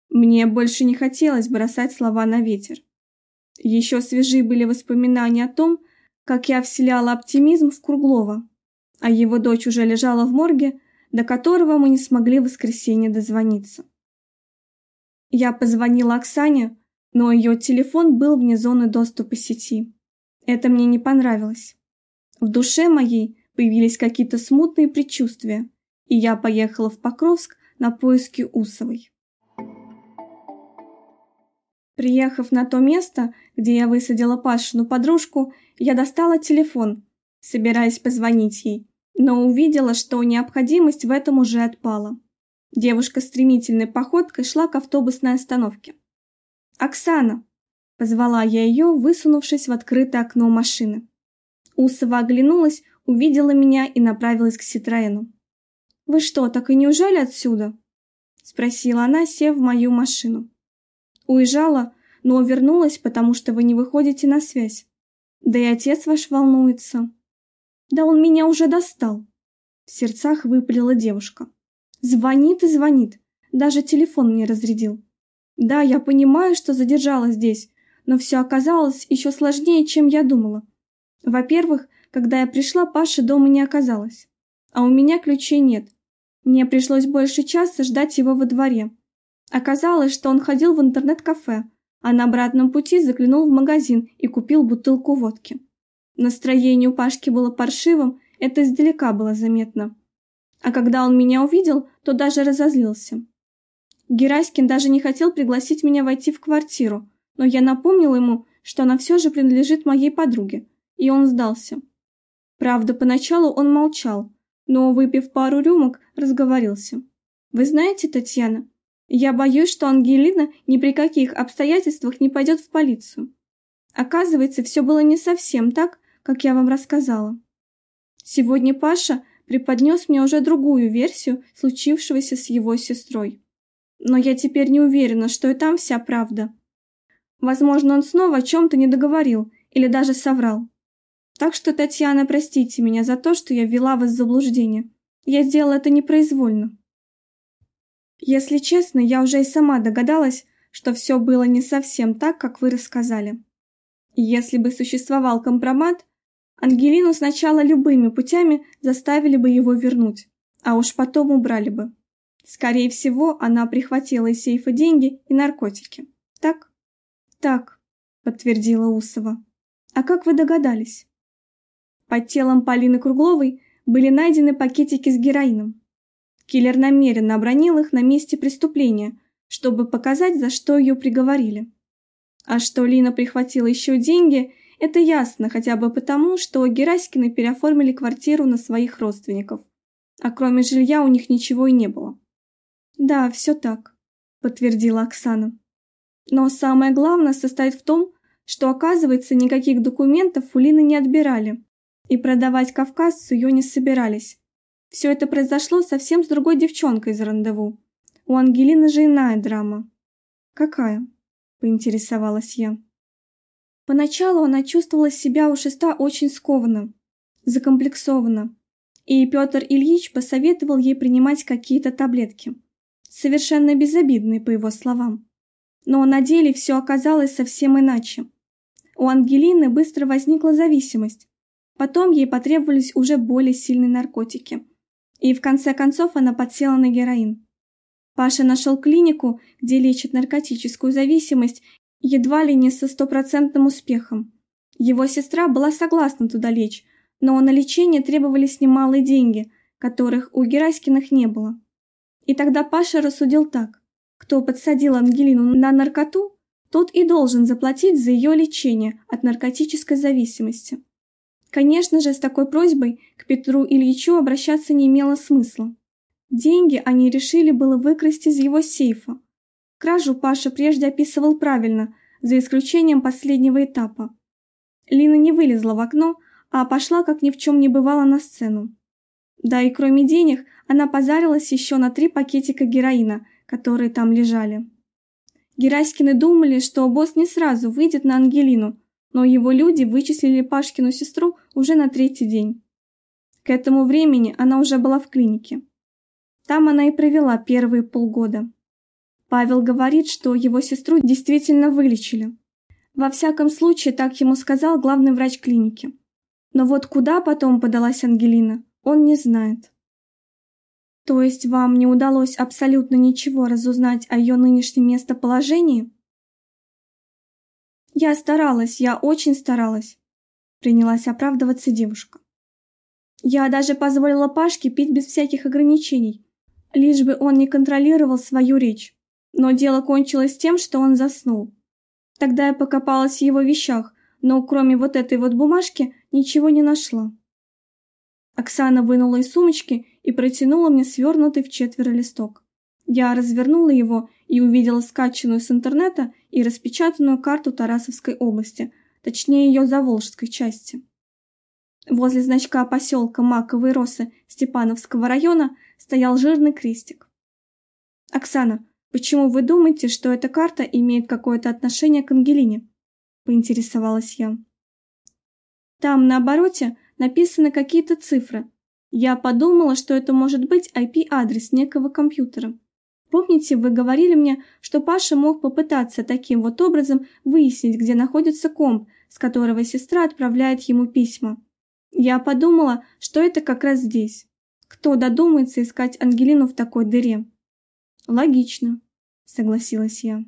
Мне больше не хотелось бросать слова на ветер. Еще свежи были воспоминания о том, как я вселяла оптимизм в Круглова, а его дочь уже лежала в морге, до которого мы не смогли в воскресенье дозвониться. Я позвонила Оксане, но ее телефон был вне зоны доступа сети. Это мне не понравилось. В душе моей появились какие-то смутные предчувствия, и я поехала в Покровск на поиски Усовой. Приехав на то место, где я высадила Пашину подружку, я достала телефон, собираясь позвонить ей, но увидела, что необходимость в этом уже отпала. Девушка стремительной походкой шла к автобусной остановке. «Оксана!» – позвала я ее, высунувшись в открытое окно машины. Усова оглянулась, увидела меня и направилась к Ситроену. «Вы что, так и не уезжали отсюда?» – спросила она, сев в мою машину. «Уезжала, но вернулась, потому что вы не выходите на связь. Да и отец ваш волнуется». «Да он меня уже достал!» В сердцах выпалила девушка. Звонит и звонит. Даже телефон мне разрядил. Да, я понимаю, что задержалась здесь, но все оказалось еще сложнее, чем я думала. Во-первых, когда я пришла, Паши дома не оказалось. А у меня ключей нет. Мне пришлось больше часа ждать его во дворе. Оказалось, что он ходил в интернет-кафе, а на обратном пути заглянул в магазин и купил бутылку водки. Настроение у Пашки было паршивым, это издалека было заметно а когда он меня увидел, то даже разозлился. Гераськин даже не хотел пригласить меня войти в квартиру, но я напомнил ему, что она все же принадлежит моей подруге, и он сдался. Правда, поначалу он молчал, но, выпив пару рюмок, разговорился. «Вы знаете, Татьяна, я боюсь, что Ангелина ни при каких обстоятельствах не пойдет в полицию. Оказывается, все было не совсем так, как я вам рассказала. Сегодня Паша преподнес мне уже другую версию случившегося с его сестрой. Но я теперь не уверена, что и там вся правда. Возможно, он снова о чем-то не договорил или даже соврал. Так что, Татьяна, простите меня за то, что я ввела вас в заблуждение. Я сделала это непроизвольно. Если честно, я уже и сама догадалась, что все было не совсем так, как вы рассказали. Если бы существовал компромат, Ангелину сначала любыми путями заставили бы его вернуть, а уж потом убрали бы. Скорее всего, она прихватила из сейфа деньги и наркотики. Так? Так, подтвердила Усова. А как вы догадались? Под телом Полины Кругловой были найдены пакетики с героином. Киллер намеренно обронил их на месте преступления, чтобы показать, за что ее приговорили. А что Лина прихватила еще деньги это ясно хотя бы потому, что Гераськины переоформили квартиру на своих родственников, а кроме жилья у них ничего и не было. «Да, все так», — подтвердила Оксана. «Но самое главное состоит в том, что, оказывается, никаких документов у Лины не отбирали, и продавать кавказцу ее не собирались. Все это произошло совсем с другой девчонкой из рандеву. У Ангелины же иная драма». «Какая?» — поинтересовалась я. Поначалу она чувствовала себя у шеста очень скованно, закомплексованно, и Петр Ильич посоветовал ей принимать какие-то таблетки, совершенно безобидные, по его словам. Но на деле все оказалось совсем иначе. У Ангелины быстро возникла зависимость. Потом ей потребовались уже более сильные наркотики. И в конце концов она подсела на героин. Паша нашел клинику, где лечат наркотическую зависимость, едва ли не со стопроцентным успехом. Его сестра была согласна туда лечь, но на лечение требовались немалые деньги, которых у Гераськиных не было. И тогда Паша рассудил так. Кто подсадил Ангелину на наркоту, тот и должен заплатить за ее лечение от наркотической зависимости. Конечно же, с такой просьбой к Петру Ильичу обращаться не имело смысла. Деньги они решили было выкрасть из его сейфа, Кражу Паша прежде описывал правильно, за исключением последнего этапа. Лина не вылезла в окно, а пошла, как ни в чем не бывало, на сцену. Да и кроме денег, она позарилась еще на три пакетика героина, которые там лежали. Гераськины думали, что босс не сразу выйдет на Ангелину, но его люди вычислили Пашкину сестру уже на третий день. К этому времени она уже была в клинике. Там она и провела первые полгода. Павел говорит, что его сестру действительно вылечили. Во всяком случае, так ему сказал главный врач клиники. Но вот куда потом подалась Ангелина, он не знает. То есть вам не удалось абсолютно ничего разузнать о ее нынешнем местоположении? Я старалась, я очень старалась, принялась оправдываться девушка. Я даже позволила Пашке пить без всяких ограничений, лишь бы он не контролировал свою речь. Но дело кончилось тем, что он заснул. Тогда я покопалась в его вещах, но кроме вот этой вот бумажки ничего не нашла. Оксана вынула из сумочки и протянула мне свернутый в четверо листок. Я развернула его и увидела скачанную с интернета и распечатанную карту Тарасовской области, точнее ее заволжской части. Возле значка поселка Маковые Росы Степановского района стоял жирный крестик. «Оксана, почему вы думаете, что эта карта имеет какое-то отношение к Ангелине?» – поинтересовалась я. «Там на обороте написаны какие-то цифры. Я подумала, что это может быть IP-адрес некого компьютера. Помните, вы говорили мне, что Паша мог попытаться таким вот образом выяснить, где находится комп, с которого сестра отправляет ему письма?» Я подумала, что это как раз здесь. Кто додумается искать Ангелину в такой дыре? Логично, согласилась я.